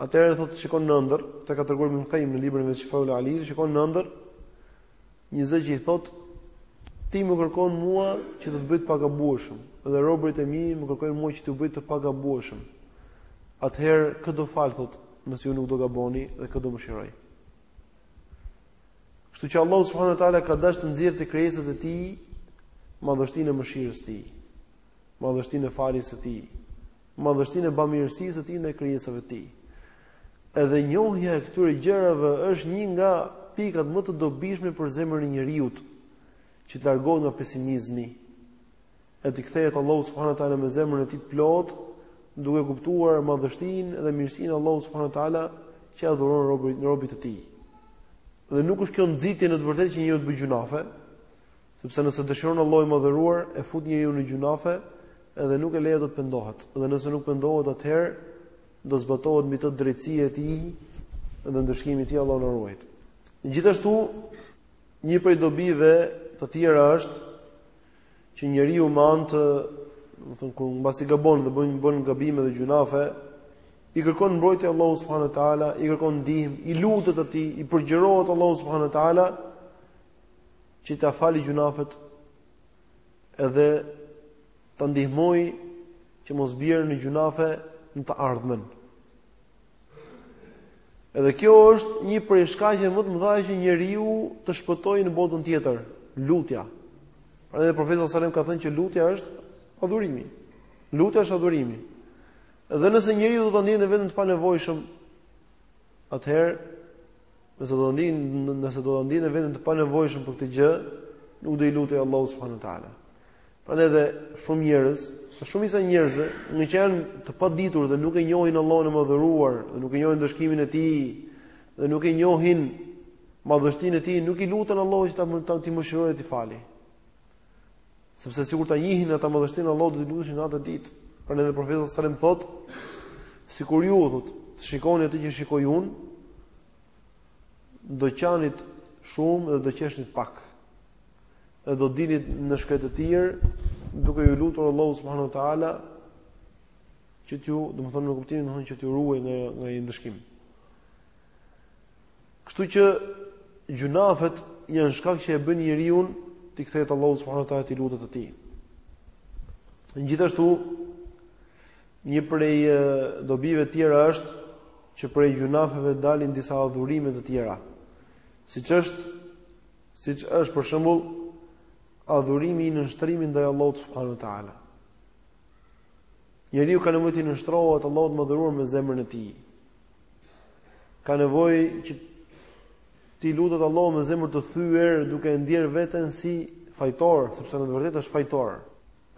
Atëherë thotë shikon në ëndërr, e ka treguar Ibn Qayyim në librin e Shifaul Alil, shikon në ëndërr një zë që i thotë ti më kërkon mua që të të bëj të pagabueshëm dhe robërit e mi më kërkojnë mua që t'i bëj të pagabueshëm. Atëherë kë do fal thotë Nëse ju nuk do gaboni dhe kë do mëshiroj. Kështu që Allahu subhanahu wa taala ka dashur të nxjerrë te krijesat e tij madhështinë e mëshirës së tij, madhështinë e faljes së tij, madhështinë e bamirësisë së tij ndaj krijesave të tij. Edhe njohja e këtyre gjërave është një nga pikat më të dobishme për zemrën e njeriut që të largohet nga pesimizmi, e t'i kthehet Allahut subhanahu wa taala me zemrën e tij të plotë, duke kuptuar madhështinë dhe mirësinë e Allahut subhanahu wa taala që ia dhuron robit robit të tij. Dhe nuk është kjo nxitje në të vërtetë që njeriu të bëjë gjunafe, sepse nëse dëshiron Allahu i madhëruar e fut njeriun në gjunafe, edhe nuk e lejon të pendohet. Dhe nëse nuk pendohet atëherë do zbatohet mbi të drejtësia e tij dhe ndëshkimi i tij Allahu na ruajt. Gjithashtu një prej dobive të tjera është që njeriu me anë të, domethënë kur mbasi gabon dhe bën bën gabime dhe gjunafe, i kërkon mbrojtje Allahu subhanahu wa taala, i kërkon ndihmë, i lutet atij, i përgjërohet Allahu subhanahu wa taala që t'ia fali gjunafet edhe ta ndihmojë që mos bjerë në gjunafe në të ardhmen. Edhe kjo është një prej shkaqeve më të mëdha që njeriu të shpëtojë në botën tjetër, lutja. Prandaj edhe profeti sallallahu alajhi wasallam ka thënë që lutja është adhurimi. Lutja është adhurimi. Dhe nëse njeriu do ta ndiente veten të panevojshëm, atëherë Nëse do ta ndiente, nëse do ta ndiente veten të panevojshëm për këtë gjë, nuk do i lutej Allahu subhanahu wa taala. Prandaj edhe shumë njerëz, apo shumica e njerëzve, ngaqë janë të paditur dhe nuk e njohin Allahun e madhëruar, dhe nuk e njohin ndëshkimin e tij, dhe nuk e njohin madhështinë e tij, nuk i luten Allahut që t'i t'i mëshirojë e t'i fali. Sepse sikur ta njihin ata madhështinë e Allahut do të luteshin natë ditë. Për ne dhe profeti sallallahu alajhi wasallam thotë sikur ju thotë të shikoni atë që shikoj unë do qanit shumë dhe do qeshnit pak. Dhe do dinit në shkretëtirë duke iu lutur Allahut subhanahu wa taala që t'ju, domethënë në kuptimin domethënë që t'ju ruajë nga nga një ndëshkim. Kështu që gjunafet janë shkak që e bëjnë njeriun t'i kthehet Allahut subhanahu wa taala t'i lutet atij. Gjithashtu një prej dobive të tjera është që prej gjunafeve dalin disa adhurime të tjera. Siç është siç është për shembull adhurimi i nënshtrimit ndaj Allahut subhanahu wa taala. Njeriu ka nevojë t'i nënshtrohet Allahut madhëruar me zemrën e tij. ka nevojë që t'i lutet Allahut me zemër të thyer duke e ndier veten si fajtor, sepse në të vërtetë është fajtor.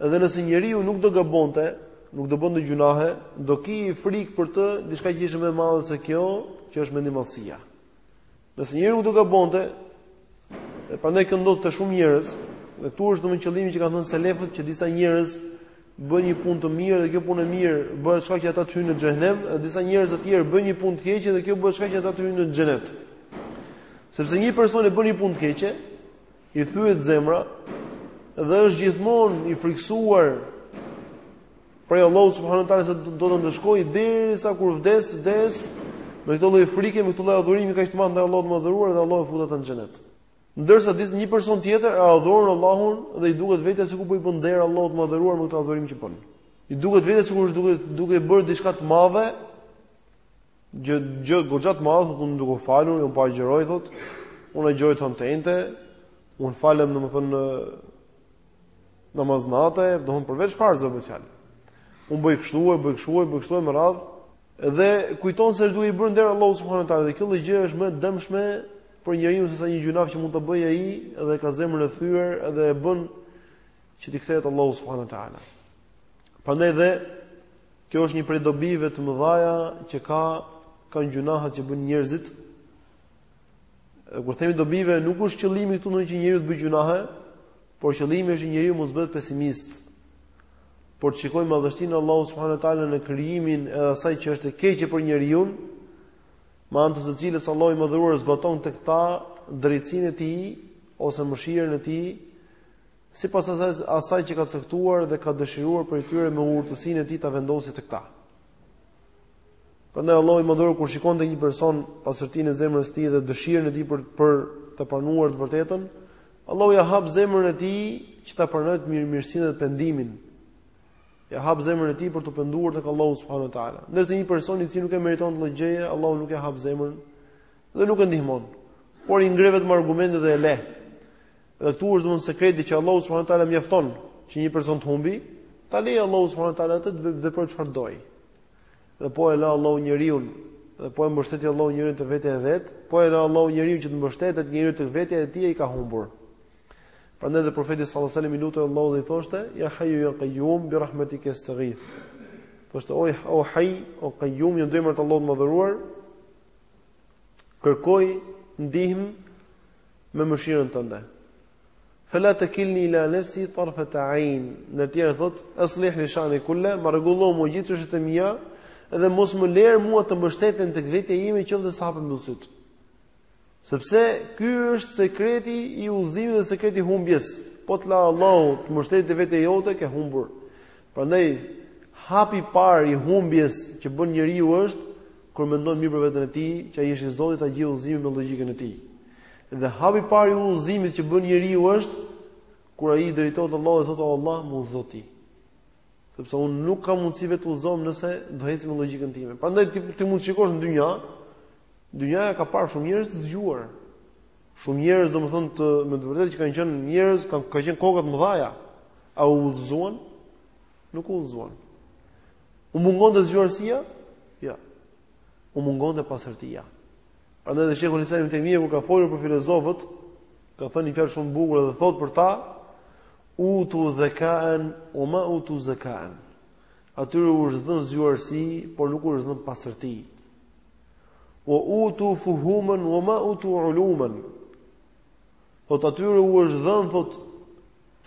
Edhe nëse njeriu nuk do gabonte, nuk do bënte gjunahe, do ki frikë për të diçka që ishte më e madhe se kjo, që është mendjemadhësia. Nëse njeriu nuk do gabonte, dhe prandaj kjo ndodh te shumë njerëz, dhe këtu është domethënë qëllimi që kanë thënë selefët që disa njerëz bëjnë një punë të mirë dhe kjo punë e mirë bëhet shkak që ata të hyjnë në xhehenem, dhe disa njerëz të tjerë bëjnë një punë të keqe dhe kjo bëhet shkak që ata të hyjnë në xhenet. Sepse një person e bën një punë të keqe, I thyhet zemra dhe është gjithmonë i frikësuar prej Allahut subhanahu wa taala se do ta ndëshkojë derisa kur vdes, vdes me këtë lloj frike, me këtë lloj adhurimi kaq të madh ndaj Allahut të madhëruar dhe Allahu e fut atë në xhenet. Ndërsa dis një person tjetër e adhuron Allahun dhe i duket vetja sikur po i bën nder Allahut të madhëruar me këtë adhurim që bën. I duket vetja sikur është duke duke bërë diçka të madhe Gjë gjë goxha të madhe thotë unë duke falur, unë po agjëroj thotë, unë agjëroj të hënë të enjte, unë falem domethënë namaz nate, domethënë përveç farzave me fjalë. Unë bëj kështu, e bëj kështu, e bëj kështu me radhë dhe kujton se është duke i bërë nder Allahut subhanahu wa taala dhe kjo lloj gjë është më e dëmshme për njeriun se sa një gjynaf që mund të bëjë ai dhe ka zemrën e thyer dhe e bën që t'i kthehet Allahut subhanahu wa taala. Prandaj dhe kjo është një prej dobive të mëdha që ka kanë gjunahet që bëjnë njerëzit. Kur themi dobive, nuk është qëllimi këtu domethënë që njeriu të bëjë gjunahe, por qëllimi është njeriu mos bëhet pesimist. Por të shikojë madhështinë e Allahut subhanuhu teala në krijimin edhe asaj që është e keqe për njeriun, me anë të së cilës Allahu i madhëruar zbaton tek ta drejtësinë e tij ose mëshirën e tij sipas asaj, asaj që ka caktuar dhe ka dëshiruar për tyre me urtësinë e tij ta vendosi tek ta. Prandaj Allahu i Madhëruar kur shikon te një person pastërtinë e zemrës së tij dhe dëshirën e tij për për të pranuar të vërtetën, Allahu ja hap zemrën e tij që ta pranojë të mirë mirësinë dhe pendimin. Ja hap zemrën e tij për t'u penduar tek Allahu subhanahu wa taala. Nëse një person i cili nuk e meriton këtë gjë, Allahu nuk e hap zemrën dhe nuk e ndihmon. Por i ngre vetëm argumente dhe e le. Dhe këtu është domosdoshmë sekreti që Allahu subhanahu wa taala mjafton që një person të humbi, ta lejë Allahu subhanahu wa taala atë të veprojë çfarë dojë. Dhe po e la Allahu njeriun, dhe po e mbështeti Allahu njeriun te vetja e vet, po e la Allahu njeriun që të mbështetet njeriu te vetja e tij ai ka humbur. Prandaj dhe profeti sallallahu alajhi wasallam i lutej Allahut dhe i thoshte: "Ya hayyu ya qayyum bi rahmatika astaghith." Thoshte: "O o hayy, o qayyum, dy emra të Allahut Madhëruar, kërkoj ndihmë me mëshirën tënde. Fela tekilni ila nefsi tarfete ajin. Në të tjerë thot, eslih li shani kulle, m'i rregullo mu gjithë çështjet e mija, edhe mos më lër mua të mbështetem tek vetja ime qoftë dhe sa hap e mbyll sytë. Sepse, ky është sekreti i udhëzimit dhe sekreti i humbjes. Po të la Allahu të mbështetesh te vetja jote, ke humbur. Prandaj, hapi i parë i humbjes që bën njeriu është, Kur mendon mirë për veten e tij, që ai është i zoti ta gjejë udhëzimin me logjikën e tij. Dhe hapi i parë i udhëzimit që bën njeriu është kur ai i drejtohet Allahut dhe thotë o Allah, më udhëzo ti. Sepse unë nuk kam mundësi vetë t'udhëzohem nëse do eci me logjikën time. Prandaj ti ti mund të shikosh në dynja, dynja ka parë shumë njerëz të zgjuar. Shumë njerëz domethënë të me të vërtetë që kanë qenë njerëz, kanë kanë qenë kokat mëdhaja. A u udhëzuan? Nuk u udhëzuan. U mungonte zgjuarsia? Jo. Ja. U mungonte pastërtia. Prandaj dhe Sheikhul Islam Ibn Tejmije kur ka folur për filozofët, ka thënë një fjalë shumë të bukur dhe thotë për ta, utu dhakaen o ma utu zakaen. Atyre u është dhënë zgjuarësi, por nuk u është dhënë pastërti. O utu fuhumen o ma utu ulumen. Thotë atyre u është dhënë thotë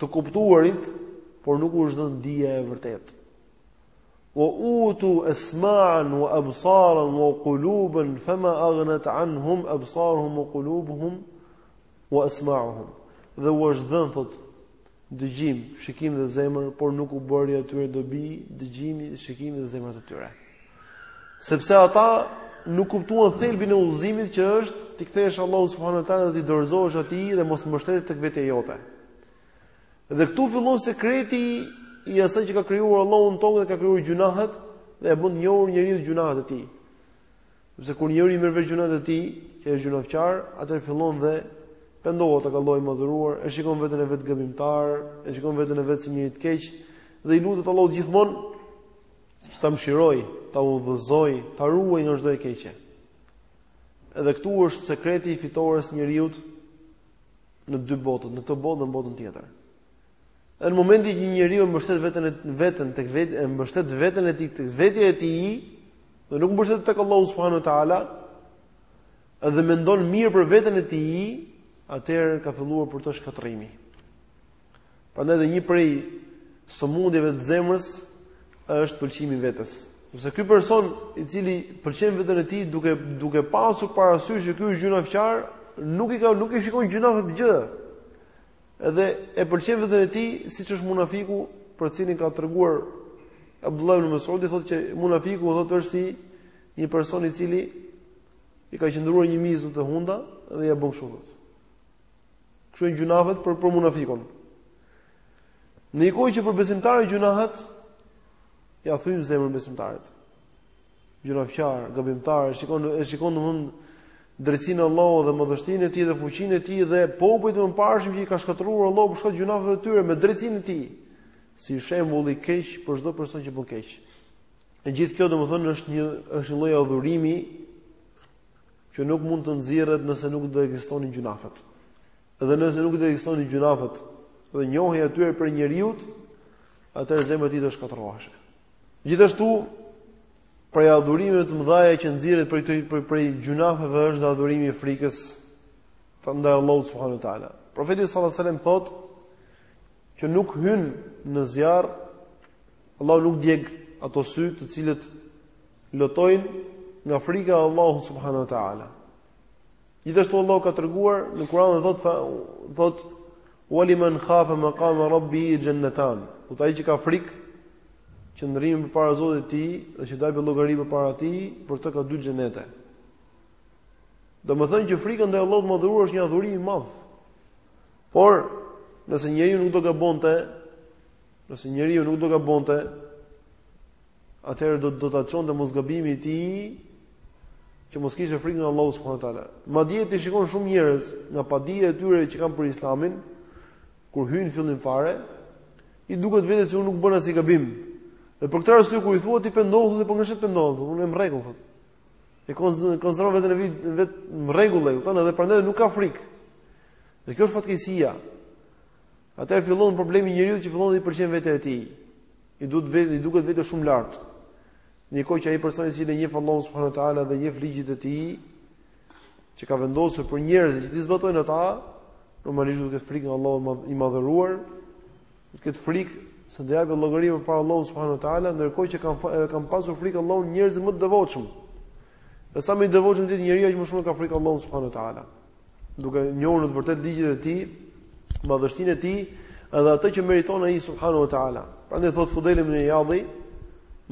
të kuptuarit, por nuk u është dhënë dija e vërtetë. Wa utu asma'an wa absaran wa quluban fama aghnat anhum absaruhum wa qulubuhum wa asma'uhum. Dhe u është dhënë thot dëgjim, shikim dhe zemër, por nuk u bëri atyre dobi dëgjimi, shikimi dhe zemrat e tyre. Sepse ata nuk kuptuan thelbin e udhëzimit që është t'i kthehesh Allahut subhanahu wa taala dhe t'i dorëzohesh atij dhe mos mbështetesh tek vetja jote. Dhe këtu fillon sekreti i asaj që ka krijuar Allahu në tokë dhe ka krijuar gjunahet dhe e bën të njohur njeriu gjunahet e tij. Sepse kur njeriu i merr vesh gjunahet e tij, që është gjynafqar, atëherë fillon dhe pendohet tek Allahu i madhëruar, e shikon veten e vet gabimtar, e shikon veten e vet si njeri të keq dhe i lutet Allahut gjithmonë që ta mëshirojë, ta udhëzojë, ta ruajë nga çdo e keqe. Edhe këtu është sekreti i fitores së njeriut në dy botët, në këtë botë dhe në botën tjetër. Dhe në momentin që njeriu e mbështet veten e vet tek vetja, e mbështet veten e tij tek vetja e tij, dhe nuk mbështet tek Allahu subhanahu wa taala, dhe mendon mirë për veten e tij, atëherë ka filluar për të shkatërrimi. Prandaj dhe një prej sëmundjeve të zemrës është pëlqimi i vetes. Sepse ky person i cili pëlqen veten e tij duke duke pasur parasysh që ky është gjynafqar, nuk i ka nuk i shikon gjynafet e tij. Edhe e pëlqen veten e tij siç është munafiku, për cilin ka treguar Abdullah ibn Mas'udi thotë që munafiku thotë është si një person i cili i ka qëndruar një mizë te hunda dhe ia bën kështu. Kështu janë gjynafet për për munafikun. Në një kohë që për besimtarët gjynahet ia thyejnë zemrën besimtarit. Gjynafqar, gabimtar, e shikon e shikon domethënë drejtësinë e Allahut dhe madhështinë e tij dhe fuqinë e tij dhe popujt e mëparshëm që i ka shkatërruar Allahu për shkak të gjynafeve të tyre me drejtësinë e tij. Si shembull i keq për çdo person që bën keq. E gjithë kjo domethënë është një është një lloj adhurimi që nuk mund të nxirret nëse nuk do ekzistonin gjynafet. Dhe nëse nuk do ekzistonin gjynafet dhe njohja e tyre prej njeriut, atëherë zemra e tij do shkatërrohej. Gjithashtu, prej adhurimeve të mëdha që nxirret prej këtij prej, prej gjynafeve është dhe adhurimi i frikës ndaj Allahut subhanuhu teala. Profeti sallallahu alajhi wasallam thotë që nuk hyn në zjarr Allahu nuk djeg ato sy të cilët lotojnë nga frika e Allahut subhanahu wa taala. Gjithashtu Allahu ka treguar në Kur'an dhe thotë thotë waliman khafa maqama rabbi jannatan. Thotë ai që ka frikë qëndrimin përpara Zotit të tij dhe që japë llogari përpara tij, për të ka dy xhenete. Domethënë që frika ndaj Allahut të madhëruar është një adhurim i madh. Por nëse njeriu nuk do gabonte, Nëse njeriu nuk do gabonte, atëherë do do ta çonte mos gabimi i tij që mos kishte frikë nga Allahu subhanahu wa taala. Madje ti shikon shumë njerëz nga padija e tyre që kanë për Islamin, kur hyjnë në fillim fare, i duket vetes se unë nuk bëj asnjë gabim. Dhe për këtë arsye kur i thua ti pendohu dhe po nga çfarë të pendohem, unë jam në rregull thotë. E konsideron veten e vet vetë në rregull e kupton edhe prandaj nuk ka frikë. Dhe kjo është fatkeqësia. Atëherë fillon problemi i njeriu që fillon t'i pëlqejë vetja e tij. I duket vetja, i duket vetja shumë lart. Ndërkohë që ai personi që njeh Allahun subhanuhu teala dhe njeh ligjet e tij, që ka vendosur për njerëzit që t'i zbatojnë ata, normalisht duhet të ketë frikë nga Allahu i madhëruar, duhet të ketë frikë se do japë llogari përpara Allahut subhanuhu teala, ndërkohë që e kanë pasur frikë Allahun njerëzit më të devotshëm. Dhe sa më i devotshëm të jetë njeriu, aq më shumë ka frikë Allahun subhanuhu teala. duke njohur në të vërtetë ligjet e tij, madhështinë e tij edhe atë që meriton ai subhanahu wa taala. Prandaj thotë Fudejl ibn Ijadi,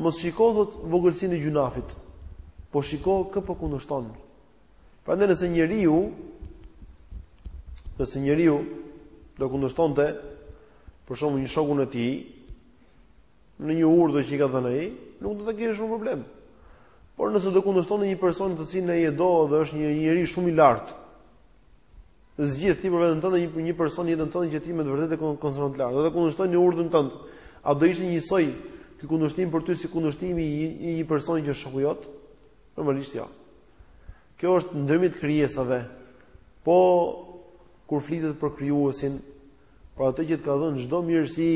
mos shiko thotë vogëlsinë e gjynahit, po shiko kë po kundërshton. Prandaj nëse njeriu nëse njeriu do kundërshtonte për shembull një shokun e tij, në një urdhër që i ka dhënë ai, nuk do të kishte shumë problem. Por nëse do kundërshtonte një person të cilin ai e do dhe është një njeri shumë i lartë, zgjidh ti për veten tënde një një person në jetën tënde që ti me të vërtetë e konsideron të lartë. Do ta kundërshtonte urdhrin tënd. A do ishte njësoj ky kundërshtim për ty si kundërshtimi i një, një personi që është shoku jot? Normalisht jo. Ja. Kjo është ndërmjet krijesave. Po kur flitet për krijuesin, Për atë që të ka dhënë çdo mirësi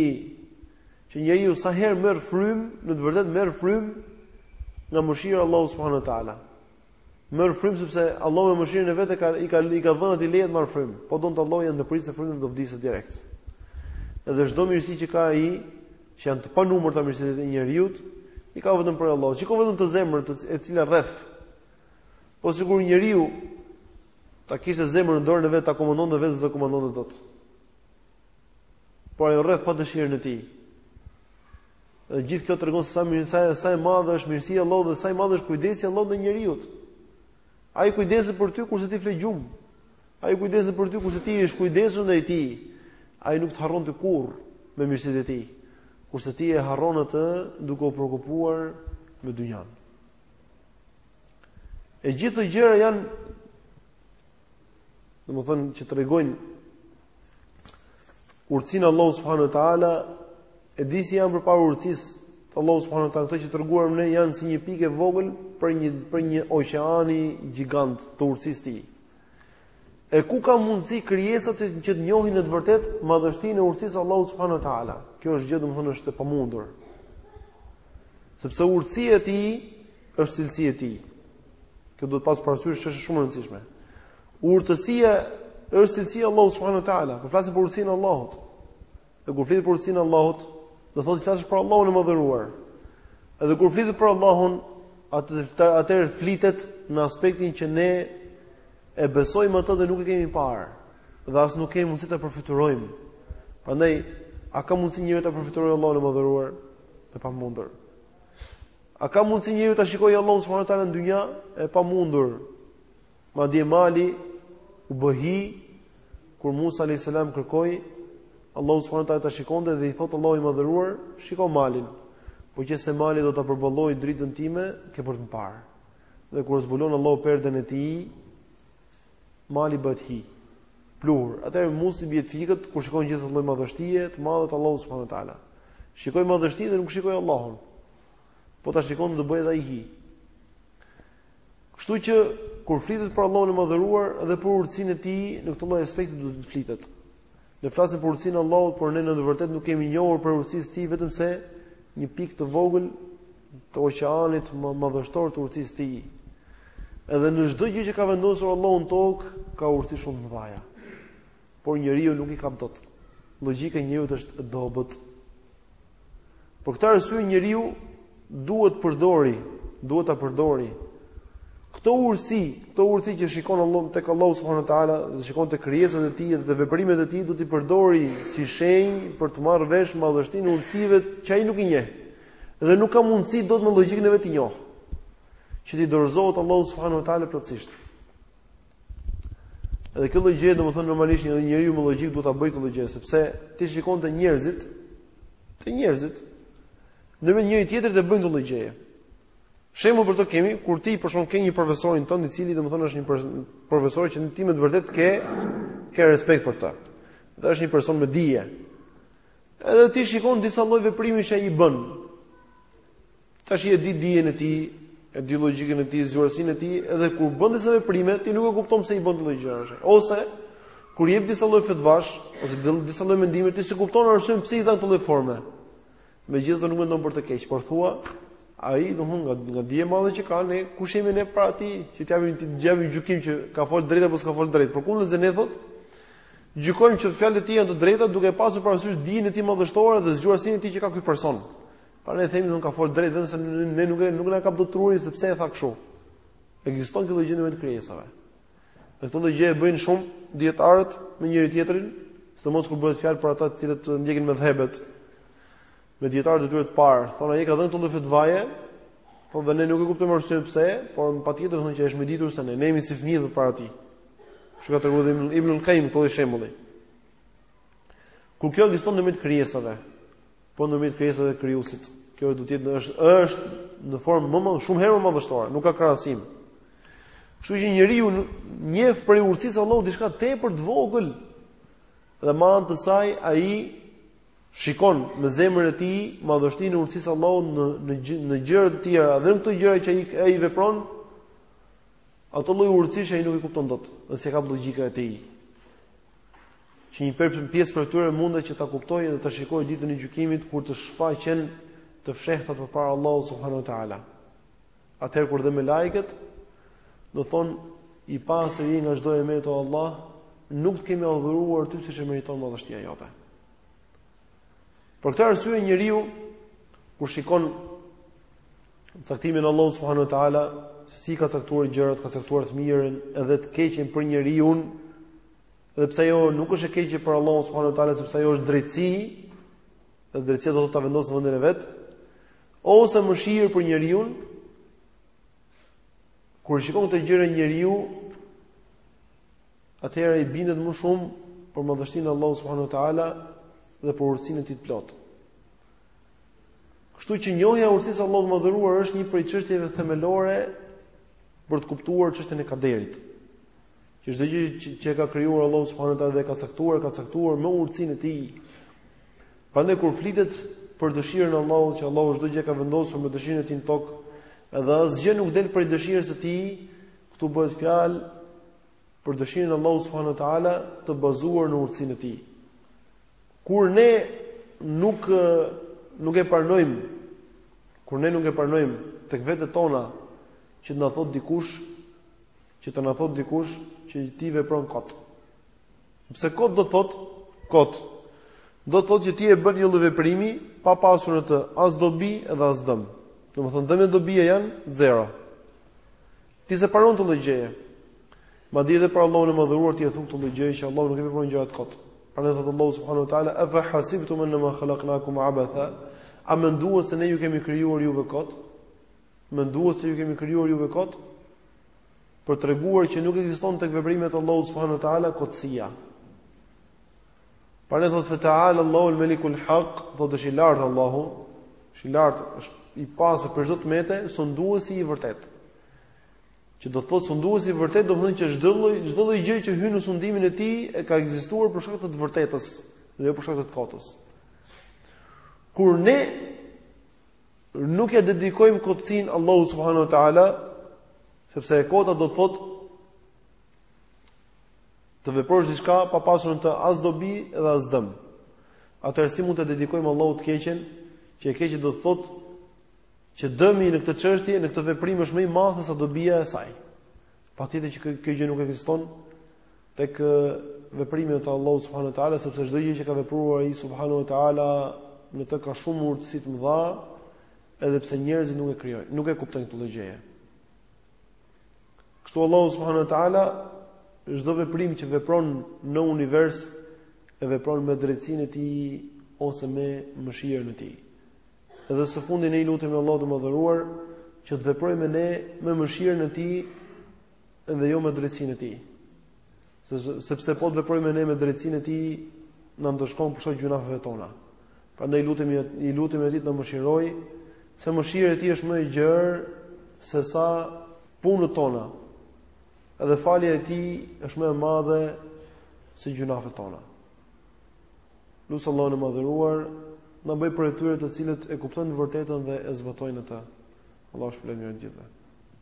që njeriu sa herë merr frymë, në të vërtetë merr frymë nga mëshira e Allahut subhanahu wa taala. Merr frymë sepse Allahu me mëshirën e vet ia ka i ka i ka dhënë atë leje të marrë frymë. Po donte Allahu ia ndërpriste frymën do vdiste direkt. Edhe çdo mirësi që ka ai, që janë të panumërta mirësitë e njeriut, i ka vetëm prej Allahut. Shiko vetëm zemrën e cila rreh. Po sikur njeriu Ta kishte zemrën në dorën e vet, ta komandonte vetë, s'do e komandonte dot. Por ajo rreh pa dëshirën e tij. Dhe gjithë kjo tregon se sa mirë sa sa e madhe është mirësia e Allahut dhe sa i madh është kujdesi i Allahut ndaj njeriut. Ai kujdeset për ty kurse ti fle gjumë. Ai kujdeset për ty kurse ti je i shkujdesur ndaj tij. Ai nuk të harron ty kurrë me mirësitë e tij. Kurse ti e harron atë duke u preokupuar me dynjanë. E gjithë këto gjëra janë domethënë që tregojnë urtësinë e Allahut subhanu wa ta'ala e di si janë përpara urtësisë të Allahut subhanu wa ta'ala këto që treguam ne janë si një pikë e vogël prej një, prej një oqeani gjigant të urtësisë tij E ku ka mundësi krijesat që që të njohin në të vërtetë madhështinë e urtësisë së Allahut subhanuhu teala? Kjo është gjë domethënë është e pamundur. Sepse urtësia e tij është cilësia e tij. Kjo duhet pas parasysh se është shumë e rëndësishme. Urtësia është cilësia e Allahut subhanuhu teala. Kur flasim për urtësinë e Allahut. Dhe kur flitet për urtësinë e Allahut, do të thotë të flasësh për Allahun e mëdhëruar. Edhe kur flitet për Allahun, atë atëherë flitet në aspektin që ne e besojmë atë dhe nuk e kemi parë dhe as nuk kemi mundësi ta përfytyrojmë. Prandaj a ka mundësi njeri ta përfytyrojë Allahun e madhëruar? E pamundur. A ka mundësi njeri ta shikojë Allahun subhanahu wa taala në dynja? E pamundur. Madje mali u bë hi kur Musa alayhis salam kërkoi Allahun subhanahu wa taala ta shikonte dhe i thotë Allahu i madhëruar, shiko malin. Po qe se mali do ta përballojë dritën time, ke për të më parë. Dhe kur zbulon Allahu perden e tij, mali bëhet hi. Pluhur. Atëherë Musa i bie të fikët kur shikon gjithë lloj madhështie të madhe të Allahut subhanahu wa taala. Shikoi madhështinë dhe nuk shikoi Allahun. Po ta shikonte do bëhej ai hi. Kështu që kur flitet për Allahun e Madhëruar dhe për urtësinë e Tij, në këtë lloj aspekti duhet të flitet. Ne flasim për urtësinë e Allahut, por ne në të vërtetë nuk kemi njohur për urtësinë e Tij vetëm se një pikë të vogël të oqeanit madhështor të urtësisë së Tij. Edhe në çdo gjë që ka vendosur Allahu në tokë, ka urtësi shumë të mëdha. Por njeriu nuk i kap dot. Logjika e njeriut është e dobët. Për këtë arsye njeriu duhet të përdori, duhet ta përdori këto urësi, këto urësi që shikon Allah tek Allahu subhanahu wa taala, dhe shikon te krijesat e tij dhe veprimet e tij, duhet t'i përdori si shenjë për të marrë vesh madhështinë e urësive që ai nuk i njeh. Dhe nuk ka mundësi dot me logjikën e vet t'i njohë. Që t'i dorëzohet Allahut subhanahu wa taala plotësisht. Edhe kjo lloj gjëje domethënë normalisht një njeriu me logjikë duhet ta bëjë këtë lloj gjëje, sepse ti shikon te njerëzit, te njerëzit me njëri-tjetrin e bëjnë këtë lloj gjëje. Shembull për këtë kemi kur ti për shembull ke një profesorin tënd i cili domethënë është një profesor që ti me të vërtetë ke ke respekt për të. Dhe është një person me dije. Edhe ti shikon disa lloj veprimi që ai bën. Tashi e di dijen e tij, e di logjikën e tij, zgjuarsinë e tij, edhe kur bën disa veprime, ti nuk e kupton pse i bën këto gjëra. Ose kur jep disa lloj fetvash ose disa lloj mendimi, ti s'e kupton arsyen pse i dha në këtë lloj forme. Megjithatë nuk mendon për të keq, por thua, ai domethënë nga nga dije e madhe që ka, ne kush jemi ne para tij, që të japim të japim gjykim që ka fol drejt apo s'ka fol drejt. Përkundrazi ne thot, gjykojmë që fjalët e tij janë të drejta duke pasur parasysh dijen e tij madhështore dhe zgjuarsinë e tij që ka ky person. Pra ne themi thon ka fol drejt vetëm se ne nuk e nuk na kap dot truri sepse e tha kështu. Ekziston kjo gjë në mes krijesave. Dhe këtë gjë e bëjnë shumë dietarët me njëri tjetrin, sidomos kur bëhet fjalë për ata të cilët ndjekin medhhebet. Me dietarët e tyre të parë, thonë ai ka dhënë këto fetvaje, po dhe ne nuk e kuptojmë arsyen pse, por patjetër thonë që është më i ditur se ne ne jemi si fëmijë para tij. Kështu ka treguar Ibn Ibn Qayyim këtë shembull. Kur kjo ekziston në mes krijesave, Po ndërmjet krijesave dhe krijuesit. Kjo do të jetë është është në formë më më shumë herë madhështore, nuk ka krahasim. Kështu që njeriu njeh prej urtësisë Allahut diçka tepër të vogël dhe me anë të saj ai shikon me zemrën e tij madhështinë e urtësisë së Allahut në në në gjëra të tjera, dhe në këto gjëra që ai i vepron ato lloj urtësish që ai nuk i kupton dot, dhe s'e kap logjika e tij. që një pjesë prej tyre mundet që ta kuptojë dhe ta shikojë ditën e gjykimit kur të shfaqen të fshehtat përpara Allahut subhanuhu teala. Atëherë kur dhe melaiket do thon i pastër je nga çdo e metë o Allah, nuk të kemi adhuruar ty siç e meriton madhështia jote. Për këtë arsye njeriu kur shikon caktimin e Allahut subhanahu wa taala se si ka caktuar gjërat, ka caktuar të mirën edhe të keqen për njeriun, Dhe pse ajo nuk është e keqe për Allahun subhanuhu teala sepse ajo është drejtësi, dhe drejtësia do të ta vendosë në vendin e vet, ose mëshirë për njeriun, kur shikon këto gjëra njeriu, atëherë i bindet më shumë për madhështinë e Allahut subhanuhu teala dhe për urtësinë e tij të plotë. Kështu që njohja e urtësisë së Allahut të madhëruar është një prej çështjeve themelore për të kuptuar çështjen e kaderit. Që çdo gjë që e ka krijuar Allahu subhanahu wa taala dhe e ka caktuar, e ka caktuar me urtësinë e tij. Prandaj kur flitet për dëshirën e Allahut, që Allahu çdo gjë e ka vendosur me dëshirën e tij në tokë, edhe asgjë nuk del prej dëshirës së tij, këtu bëhet fjalë për dëshirën e Allahut subhanahu wa taala të bazuar në urtësinë e tij. Kur ne nuk nuk e pranojmë, kur ne nuk e pranojmë tek vetet tona që të na thot dikush Që të na thotë dikush që ti vepron kot. Pse ç'do të thotë kot? Do të thotë që ti e bën një lloj veprimi pa pasur në të as dobi dhe as dëm. Domethënë dëmi dhe dobia janë zero. Ti s'e pranon të tillë gjëje. Madje edhe për Allahun e madhëruar ti e thua këtë gjëje që Allahu nuk i vepron gjërat kot. Prandaj thotë Allahu subhanahu wa taala afa hasibtum annama khalaqnakum abatha a menduat se ne ju kemi krijuar juve kot? Menduat se ju kemi krijuar juve kot për treguar që nuk ekziston tek veprimet e Allahut subhanahu wa taala kotësia. Prandaj thot fe taala Allahu el melikul haq, thotë është i lartë Allahu, është i lartë, është i pastër prej çdo të mete, sunduesi i vërtet. Që do të thotë sunduesi i vërtet, domethënë që çdo lloj çdo lloj gjë që hyn në sundimin e tij e ka ekzistuar për shkak të të vërtetës, jo për shkak të kotës. Kur ne Nuk ja dedikojmë kotësin Allahut subhanahu wa ta'ala, sepse e kota do të thot të veprosh diçka pa pasur në të as dobi dhe as dëm. Atëherë si mund t'i dedikojmë Allahut të keqen, që e keqja do të thot që dëmi në këtë çështje, në këtë veprim është më i madh se sa dobia e saj. Patjetër që kjo gjë nuk ekziston, tek veprimi i Allahut subhanahu wa taala sepse çdo gjë që ka vepruar ai subhanahu wa taala në të ka shumë urtësi të mëdha edhe pse njerëzit nuk e krijojnë, nuk e kuptojnë këtë gjë. Kështu Allahu subhanahu wa taala çdo veprim që vepron në univers e vepron me drejtsinë e tij ose me mëshirën e tij. Edhe së fundi ne i lutemi Allahut të madhëruar që të veprojë me ne me mëshirën e tij dhe jo me drejtësinë e tij. Sepse po të veprojë me ne me drejtësinë e tij, na ndëshkon për shkak gjynafeve tona. Prandaj lutemi i lutemi atij të na mëshirojë, se mëshira e tij është më e gjerë se sa punët tona. Edhe falja e tij është më e madhe se gjynafet tona. Lus Allahun e madhëruar, na bëjë prej atyre të cilët e kuptojnë të vërtetën dhe e zbatojnë atë. Allah është për e njërë gjithë.